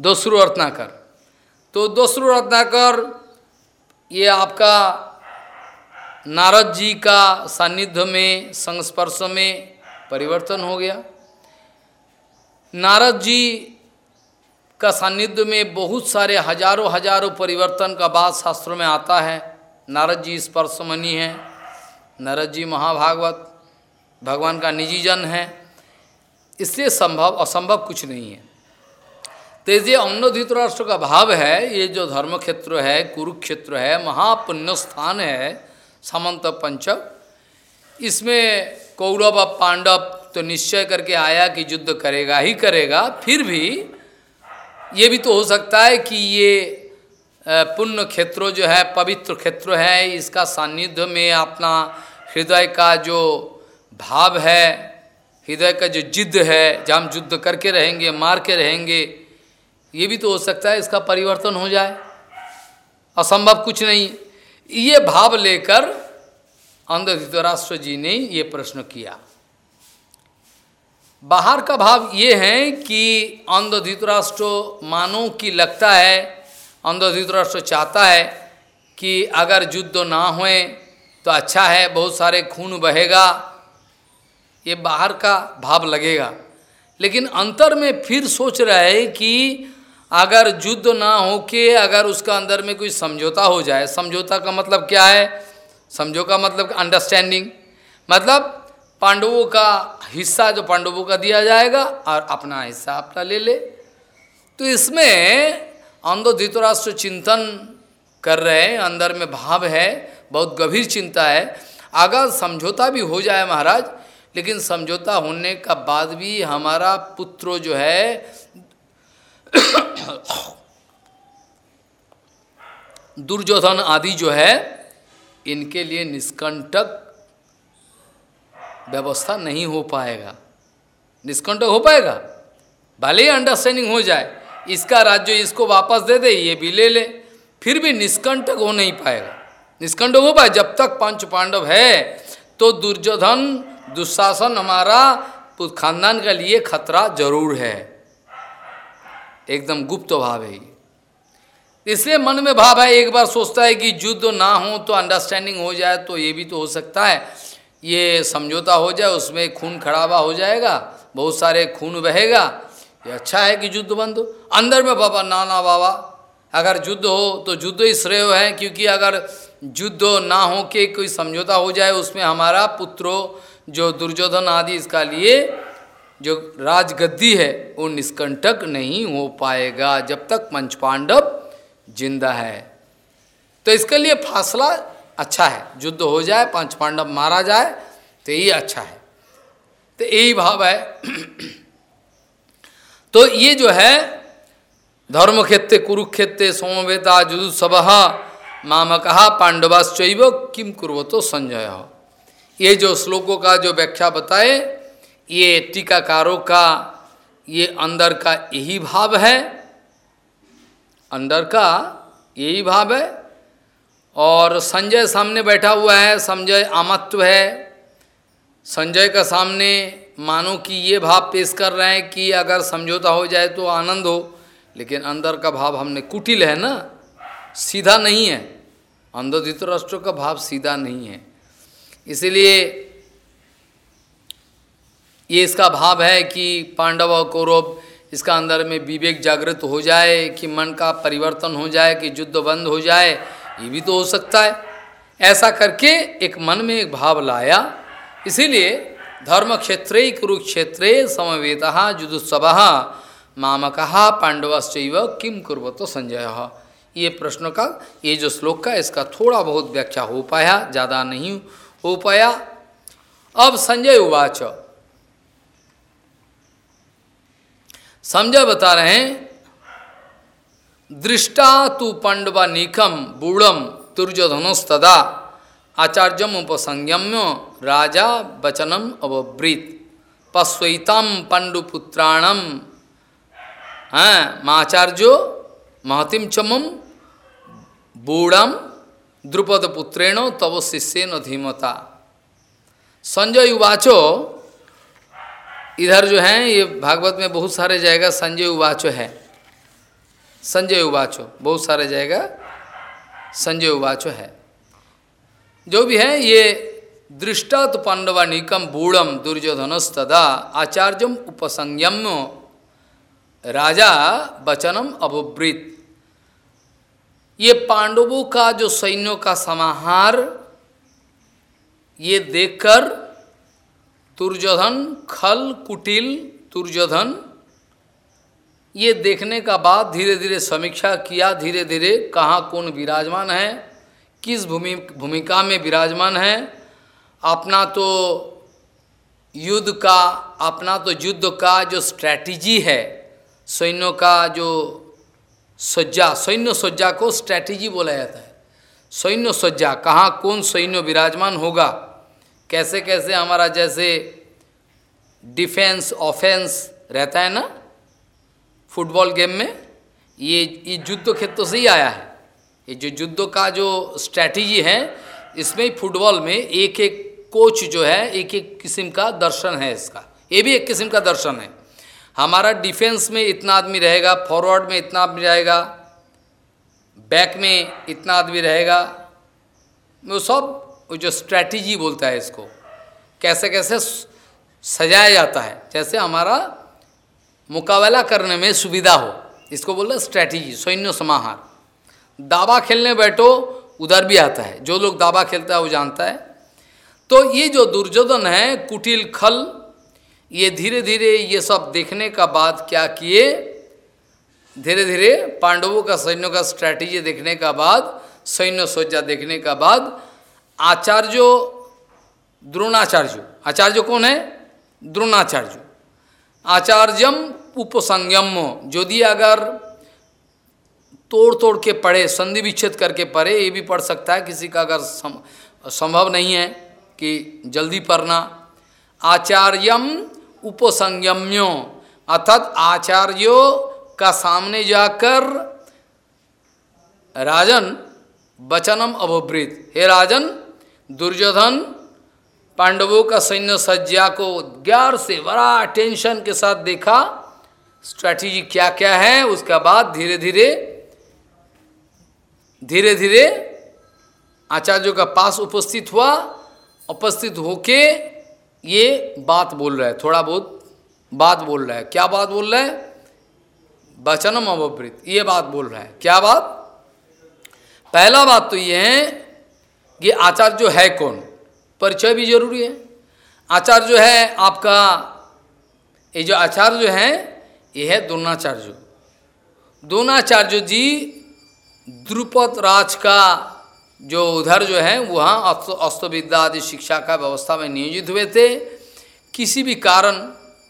दोसरो रत्नाकर। तो दोसरो रत्नाकर, ये आपका नारद जी का सानिध्य में, संस्पर्श में परिवर्तन हो गया। नारद जी का सानिध्य में बहुत सारे हज़ारों हज़ारों परिवर्तन का बात शास्त्रों में आता है। नारद जी स्पर्शमणि है। नारद जी महाभागवत, भगवान का निजी जन है। इसलिए संभव, असंभव कुछ नहीं है। तो ये अन्न धृतराष्ट्र का भाव है, ये जो धर्म क्षेत्र है, कुरुक्षेत्र है महापुण्य स्थान है, सामंत पंचक इसमें कौरव और पांडव तो निश्चय करके आया कि युद्ध करेगा, ही करेगा, फिर भी ये भी तो हो सकता है कि ये पुण्य क्षेत्रों जो है, पवित्र क्षेत्र है, इसका सानिध्य में अपना हृदय का जो भाव है, हृदय का जो जिद्द है, जहाँ हम युद्ध करके रहेंगे, मार के रहेंगे, ये भी तो हो सकता है इसका परिवर्तन हो जाए। असंभव कुछ नहीं। ये भाव लेकर अंध धृतराष्ट्र जी ने ये प्रश्न किया। बाहर का भाव ये है कि अंध धृतराष्ट्र मानो कि लगता है अंध धृतराष्ट्र चाहता है कि अगर युद्ध ना होए तो अच्छा है, बहुत सारे खून बहेगा, ये बाहर का भाव लगेगा। लेकिन अंतर में फिर सोच रहा है कि अगर युद्ध ना हो के अगर उसका अंदर में कोई समझौता हो जाए, समझौता का मतलब क्या है? समझो का मतलब अंडरस्टैंडिंग मतलब पांडवों का हिस्सा जो पांडवों का दिया जाएगा और अपना हिस्सा अपना ले ले। तो इसमें अंधो धृतराष्ट्र चिंतन कर रहे हैं, अंदर में भाव है, बहुत गंभीर चिंता है। अगर समझौता भी हो जाए महाराज, लेकिन समझौता होने का बाद भी हमारा पुत्र जो है दुर्योधन आदि जो है, इनके लिए निष्कंटक व्यवस्था नहीं हो पाएगा। निष्कंटक हो पाएगा? भले ही अंडरस्टैंडिंग हो जाए, इसका राज्य इसको वापस दे दे, ये भी ले ले, फिर भी निष्कंटक हो नहीं पाएगा। निष्कंटक हो पाए, जब तक पंच पांडव है तो दुर्योधन, दुशासन हमारा खानदान के लिए खतरा ज़रूर है। एकदम गुप्त भाव है इसलिए मन में भाव है, एक बार सोचता है कि युद्ध ना हो तो अंडरस्टैंडिंग हो जाए तो ये भी तो हो सकता है। ये समझौता हो जाए, उसमें खून खराबा हो जाएगा, बहुत सारे खून बहेगा। ये अच्छा है कि युद्ध बंद हो। अंदर में बाबा ना ना बाबा, अगर युद्ध हो तो युद्ध ही श्रेय है, क्योंकि अगर युद्ध ना हो के कोई समझौता हो जाए, उसमें हमारा पुत्रो, जो दुर्योधन आदि इसका लिए, जो राजगद्दी है, वो निष्कंटक नहीं हो पाएगा, जब तक पंच पांडव ज़िंदा है। तो इसके लिए फासला अच्छा है। युद्ध हो जाए, पंच पांडव मारा जाए तो यही अच्छा है। तो यही भाव है। तो ये जो है धर्म क्षेत्र कुरुक्षेत्र सोमवेता जुदुत्सव मामकहा, पांडवाश्चैव किम तो संजय। हो ये जो श्लोकों का जो व्याख्या बताए, ये टीकाकारों का, ये अंदर का यही भाव है। अंदर का यही भाव है। और संजय सामने बैठा हुआ है, संजय आमत्व है। संजय का सामने मानो कि ये भाव पेश कर रहे हैं कि अगर समझौता हो जाए तो आनंद हो, लेकिन अंदर का भाव हमने कुटिल है ना, सीधा नहीं है। अंधोधित राष्ट्रों का भाव सीधा नहीं है। इसलिए ये इसका भाव है कि पांडव और कौरव इसका अंदर में विवेक जागृत हो जाए, कि मन का परिवर्तन हो जाए, कि युद्ध बंद हो जाए ये भी तो हो सकता है। ऐसा करके एक मन में एक भाव लाया। इसीलिए धर्म क्षेत्रे कुरुक्षेत्रे समवेत जुदुत्सव मामक पांडवश्चैव किम तो संजय? ये प्रश्न का, ये जो श्लोक का, इसका थोड़ा बहुत व्याख्या हो पाया, ज़्यादा नहीं हो पाया। अब संजय उवाच। संजय बता रहे हैं दृष्टा तु पांडवा निकम बूढ़म तुर्जधनुस्तदा आचार्यम उपसंयम्य राजा वचनम अवब्रीत। पश्वैतम पांडुपुत्राणम हाँ माचार्यो महतिम चमम बूढ़म द्रुपद पुत्रेण तव शिष्यन धीमता। संजय उवाचो, इधर जो है, ये भागवत में बहुत सारे जाएगा संजय उवाचो है। संजय उवाचो बहुत सारे जाएगा संजय उवाचो है। जो भी है, ये दृष्टात पांडवा निकम बूढ़म दुर्योधनस्तदा आचार्यम उपसंयम्य। राजा वचनम अभुवृत ये पांडवों का जो सैन्यों का समाहार, ये देखकर दुर्योधन खल कुटिल दुर्योधन ये देखने का बाद धीरे धीरे समीक्षा किया धीरे धीरे कहाँ कौन विराजमान है, किस भूमि, भूमिका में विराजमान है। अपना तो युद्ध का, अपना तो युद्ध का जो स्ट्रैटेजी है, सैन्यों का जो सज्जा, सैन्य सज्जा को स्ट्रैटेजी बोला जाता है। सैन्य सज्जा, कहाँ कौन सैन्य विराजमान होगा? कैसे कैसे हमारा जैसे डिफेंस ऑफेंस रहता है ना फुटबॉल गेम में, ये ये युद्ध क्षेत्र से ही आया है। ये जो युद्ध का जो स्ट्रैटेजी है, इसमें फुटबॉल में एक एक कोच जो है, एक एक किस्म का दर्शन है इसका। ये भी एक किस्म का दर्शन है। हमारा डिफेंस में इतना आदमी रहेगा फॉरवर्ड में इतना आदमी रहेगा बैक में इतना आदमी रहेगा। वो सब, वो जो स्ट्रैटेजी बोलता है इसको कैसे कैसे सजाया जाता है। जैसे हमारा मुकाबला करने में सुविधा हो। इसको बोलते स्ट्रैटेजी सैन्य समाहार। दावा खेलने बैठो, उधर भी आता है। जो लोग दावा खेलता है, वो जानता है। तो ये जो दुर्योधन है, कुटिल खल, ये धीरे धीरे ये सब देखने का बाद क्या किए? धीरे धीरे पांडवों का, सैन्यों का स्ट्रैटेजी देखने का बाद, सैन्य सोचा देखने का बाद, आचार्यो, द्रोणाचार्य। आचार्य कौन है? द्रोणाचार्य। आचार्यम उपसंयम। यदि अगर तोड़ तोड़ के पढ़े, संधि विच्छेद करके पढ़े, ये भी पढ़ सकता है। किसी का अगर संभव नहीं है कि जल्दी पढ़ना। आचार्यम उपसंयम्यो। अर्थात आचार्यों का सामने जाकर राजन, वचनम अभोवृत। हे राजन, दुर्योधन पांडवों का सैन्य सज्जा को ग्यार से बड़ा टेंशन के साथ देखा। स्ट्रैटेजी क्या क्या है, उसका बाद धीरे धीरे धीरे धीरे आचार्यों का पास उपस्थित हुआ। उपस्थित होके ये बात बोल रहा है, थोड़ा बहुत बात बोल रहा है। क्या बात बोल रहा है? वचनम अवृत ये बात बोल रहा है। क्या बात? पहला बात तो ये है कि आचार्य है कौन? परिचय भी ज़रूरी है। आचार्य जो है, आपका, ये जो आचार्य जो है, ये है द्रोणाचार्य। द्रोणाचार्य जी द्रुपद राज का जो उधर जो है, वहाँ अस्त्र विद्या आदि शिक्षा का व्यवस्था में नियोजित हुए थे। किसी भी कारण,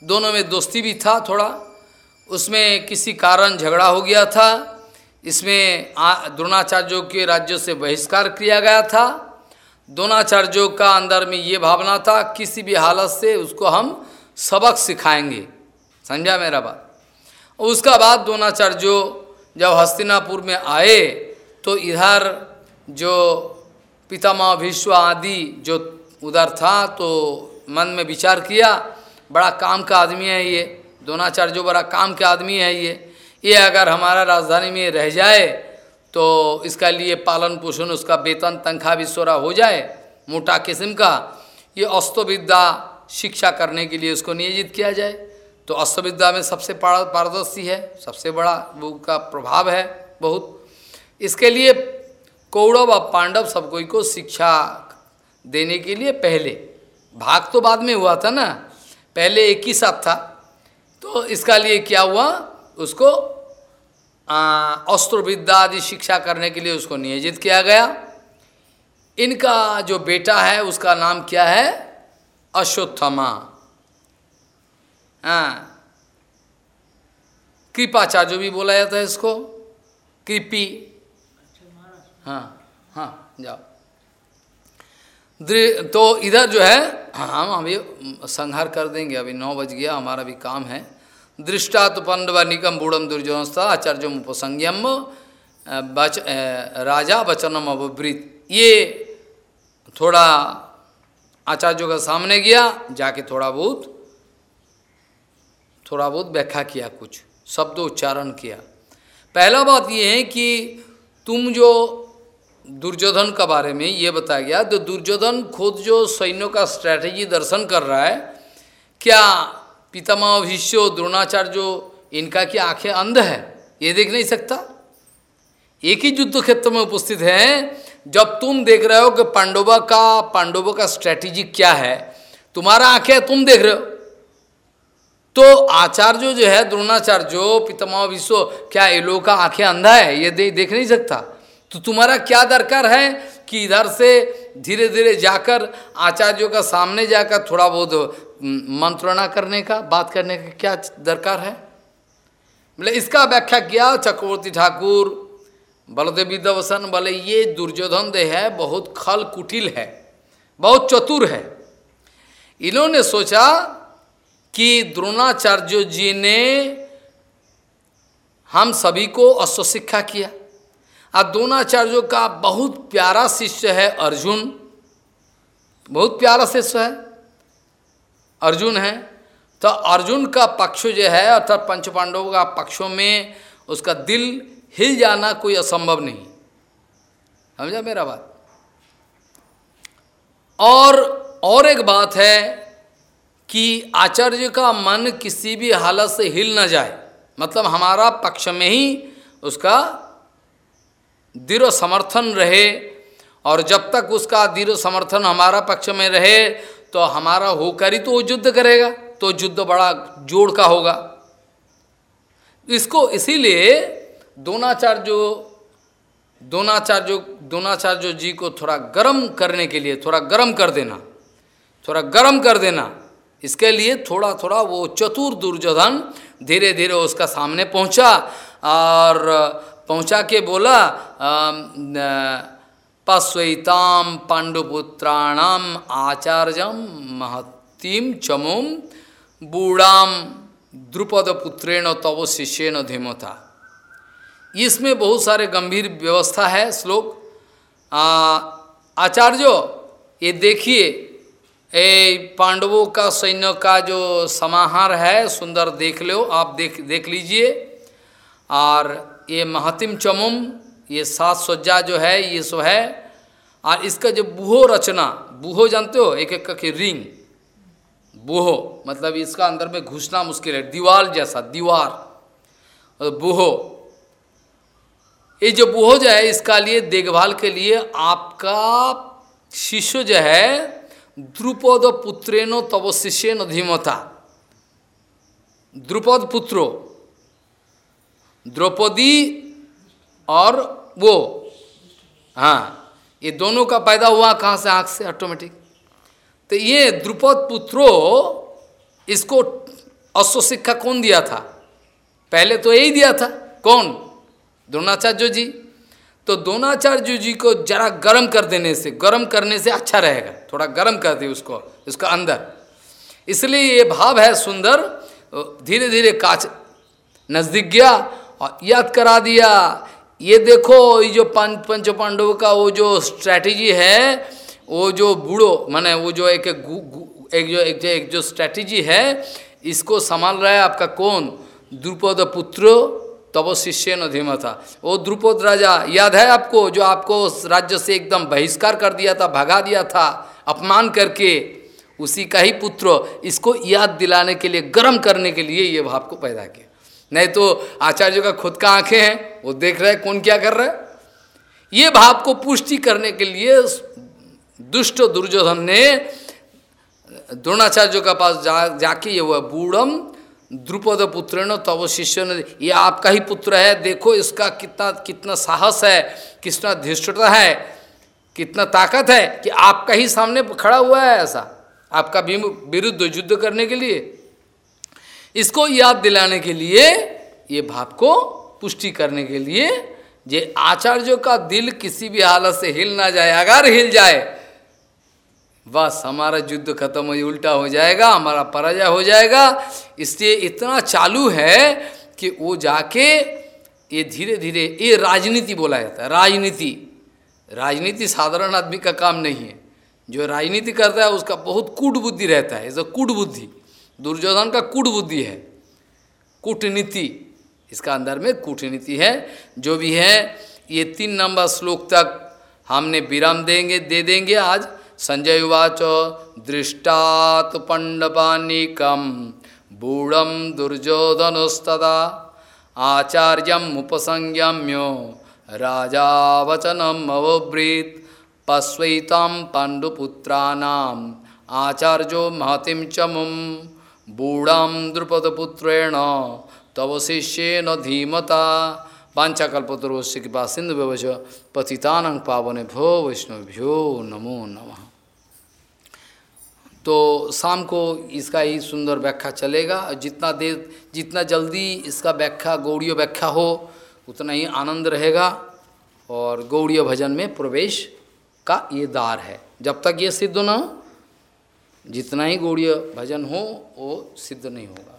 दोनों में दोस्ती भी था थोड़ा। उसमें किसी कारण झगड़ा हो गया था। इसमें द्रोणाचार्यों के राज्यों से बहिष्कार किया गया था। द्रोणाचार्यों का अंदर में ये भावना था, किसी भी हालत से उसको हम सबक सिखाएँगे। समझा मेरा बात? उसका बाद द्रोणाचार्यों जब हस्तिनापुर में आए तो इधर जो पितामह विश्व आदि जो उधर था तो मन में विचार किया, बड़ा काम का आदमी है ये। द्रोणाचार्य बड़ा काम के आदमी है ये। ये अगर हमारा राजधानी में रह जाए तो इसका लिए पालन पोषण, उसका वेतन, तनख्वाह भी सोरा हो जाए, मोटा किस्म का, ये अस्त्रविद्या शिक्षा करने के लिए उसको नियोजित किया जाए। तो अस्तविद्या में सबसे पारदर्शी है, सबसे बड़ा वो का प्रभाव है बहुत। इसके लिए कौरव और पांडव सब कोई को शिक्षा देने के लिए पहले, भाग तो बाद में हुआ था ना, पहले एक ही साथ था। तो इसका लिए क्या हुआ, उसको अस्त्र विद्या आदि शिक्षा करने के लिए उसको नियोजित किया गया। इनका जो बेटा है, उसका नाम क्या है? अश्वत्थमा। हाँ। कृपाचार्य भी बोला जाता है इसको। कृपी। हाँ हाँ जाओ। तो इधर जो है, हम अभी संहार कर देंगे। अभी नौ बज गया, हमारा भी काम है। दृष्टा तो पंडव निकम बूढ़म दुर्जनस्था, आचार्य उपसंज्ञम बच राजा वचनम अवृत ये थोड़ा आचार्यों का सामने गया, जाके थोड़ा बहुत थोड़ा बहुत व्याख्या किया कुछ, शब्द उच्चारण किया। पहला बात ये है कि तुम जो दुर्योधन का बारे में ये बताया गया तो दुर्योधन खुद जो सैन्यों का स्ट्रैटेजी दर्शन कर रहा है, क्या पितामह भीष्य द्रोणाचार्य इनका क्या आँखें अंध है? ये देख नहीं सकता? एक ही युद्ध क्षेत्र में उपस्थित है। जब तुम देख रहे हो कि पांडवों का पांडवों का स्ट्रैटेजी क्या है? तुम्हारा आँखें तुम देख रहे हो। तो आचार्य जो है द्रोणाचार्य पितामह विश्व क्या ये लोग का आँखें अंधा है? ये दे, देख नहीं सकता। तो तुम्हारा क्या दरकार है? कि इधर से धीरे धीरे जाकर आचार्यों का सामने जाकर थोड़ा बहुत मंत्रणा करने का, बात करने का क्या दरकार है? बोले, इसका व्याख्या किया, चक्रवर्ती ठाकुर, बलदेव विद्यावसन बोले, ये दुर्योधन दे है बहुत खल कुटिल है, बहुत चतुर है। इन्होंने सोचा कि द्रोणाचार्य जी ने हम सभी को अश्व शिक्षा किया। और दोनाचार्यों का बहुत प्यारा शिष्य है अर्जुन। बहुत प्यारा शिष्य है। अर्जुन है। तो अर्जुन का पक्ष जो है, अर्थात पंच पांडवों का पक्षों में उसका दिल हिल जाना कोई असंभव नहीं। समझा मेरा बात? और और एक बात है कि आचार्य का मन किसी भी हालत से हिल ना जाए। मतलब हमारा पक्ष में ही उसका दृढ़ समर्थन रहे और जब तक उसका दृढ़ समर्थन हमारा पक्ष में रहे तो हमारा होकर ही तो वो युद्ध करेगा तो युद्ध बड़ा जोड़ का होगा। इसको इसीलिए दोनाचार्य दोनाचार्य दोनाचार्य जी को थोड़ा गर्म करने के लिए, थोड़ा गर्म कर देना, थोड़ा गर्म कर देना। इसके लिए थोड़ा थोड़ा वो चतुर दुर्योधन धीरे धीरे उसका सामने पहुँचा और पहुँचा के बोला पश्वताम पांडुपुत्राणाम आचार्यम महतीम चमुम बूढ़ाम द्रुपद पुत्रेण तव शिष्यन धीमता। इसमें बहुत सारे गंभीर व्यवस्था है श्लोक। आचार्यो, ये देखिए, ए पांडवों का सैन्य का जो समाहार है, सुंदर देख लो, आप देख देख लीजिए। और ये महतिम चमुम, ये सात सज्जा जो है, ये सो है। और इसका जो बूहो रचना, बूहो जानते हो? एक एक के रिंग। बूहो मतलब इसका अंदर में घुसना मुश्किल है। दीवार जैसा, दीवार। बूहो। ये जो बूहो जो है, इसका लिए देखभाल के लिए आपका शिष्य जो है, द्रुपद पुत्रेनो तब शिष्य धीमता द्रुपद पुत्रो। द्रौपदी और वो। हाँ ये दोनों का पैदा हुआ कहाँ से? आँख से ऑटोमेटिक तो ये द्रुपद पुत्रो इसको अश्व शिक्षा कौन दिया था? पहले तो यही दिया था। कौन? द्रोणाचार्य जी। तो द्रोणाचार्य जी को जरा गर्म कर देने से, गर्म करने से अच्छा रहेगा। थोड़ा गर्म कर दे उसको, उसका अंदर। इसलिए ये भाव है सुंदर धीरे धीरे काच नज़दीक गया। याद करा दिया। ये देखो ये जो पंच पंच पांडव का वो जो स्ट्रैटेजी है वो जो बूढ़ो माने वो जो एक गु, गु, एक जो एक जो एक जो स्ट्रैटेजी है इसको संभाल रहा है आपका कौन? द्रुपद पुत्र तब शिष्य न धीमा था वो द्रुपद राजा याद है आपको जो आपको राज्य से एकदम बहिष्कार कर दिया था भगा दिया था अपमान करके? उसी का ही पुत्र। इसको याद दिलाने के लिए गर्म करने के लिए ये भाव को पैदा किया। नहीं तो आचार्य का खुद का आँखें हैं, वो देख रहे हैं कौन क्या कर रहा है। ये भाव को पुष्टि करने के लिए दुष्ट दुर्योधन ने द्रोणाचार्य के पास जा, जाके ये वह बूढ़म द्रुपद पुत्र न तब शिष्य ने ये आपका ही पुत्र है, देखो इसका कितना कितना साहस है, कितना धृष्टता है, कितना ताकत है कि आपका ही सामने खड़ा हुआ है ऐसा, आपका विरुद्ध युद्ध करने के लिए। इसको याद दिलाने के लिए, ये भाव को पुष्टि करने के लिए, जे आचार्यों का दिल किसी भी हालत से हिल ना जाए, अगर हिल जाए, बस हमारा युद्ध खत्म हो उल्टा हो जाएगा, हमारा पराजय हो जाएगा। इसलिए इतना चालू है कि वो जाके ये धीरे धीरे ये राजनीति बोला जाता है, राजनीति। राजनीति साधारण आदमी का काम नहीं है। जो राजनीति करता है, उसका बहुत कूट बुद्धि रहता है इज़ कूट बुद्धि दुर्योधन का कूट बुद्धि है। कूटनीति, इसका अंदर में कूटनीति है, जो भी है, ये तीन नंबर श्लोक तक हमने विराम देंगे, दे देंगे आज। संजय उवाच, दृष्टात पंडपानिकम बूढ़म दुर्योधनस्तदा, आचार्यम उपसंयम्यो राजा वचनम अवब्रीत पश्वैताम पांडुपुत्राणाम आचार्यो महतिम चमुम बूढ़ाम द्रुपदपुत्रेण, तव शिष्येन धीमता। वाछाकल्पतरोस्य कृपा सिंधु व्यवच पतितानंग पावने भो वैष्णव्यो नमो नमः। तो शाम को इसका ही सुंदर व्याख्या चलेगा। जितना देर, जितना जल्दी इसका व्याख्या, गौड़ीय व्याख्या हो, उतना ही आनंद रहेगा और गौड़ीय भजन में प्रवेश का ये दार है। जब तक ये सिद्ध ना हो जितना ही गौड़ीय भजन हो वो सिद्ध नहीं होगा।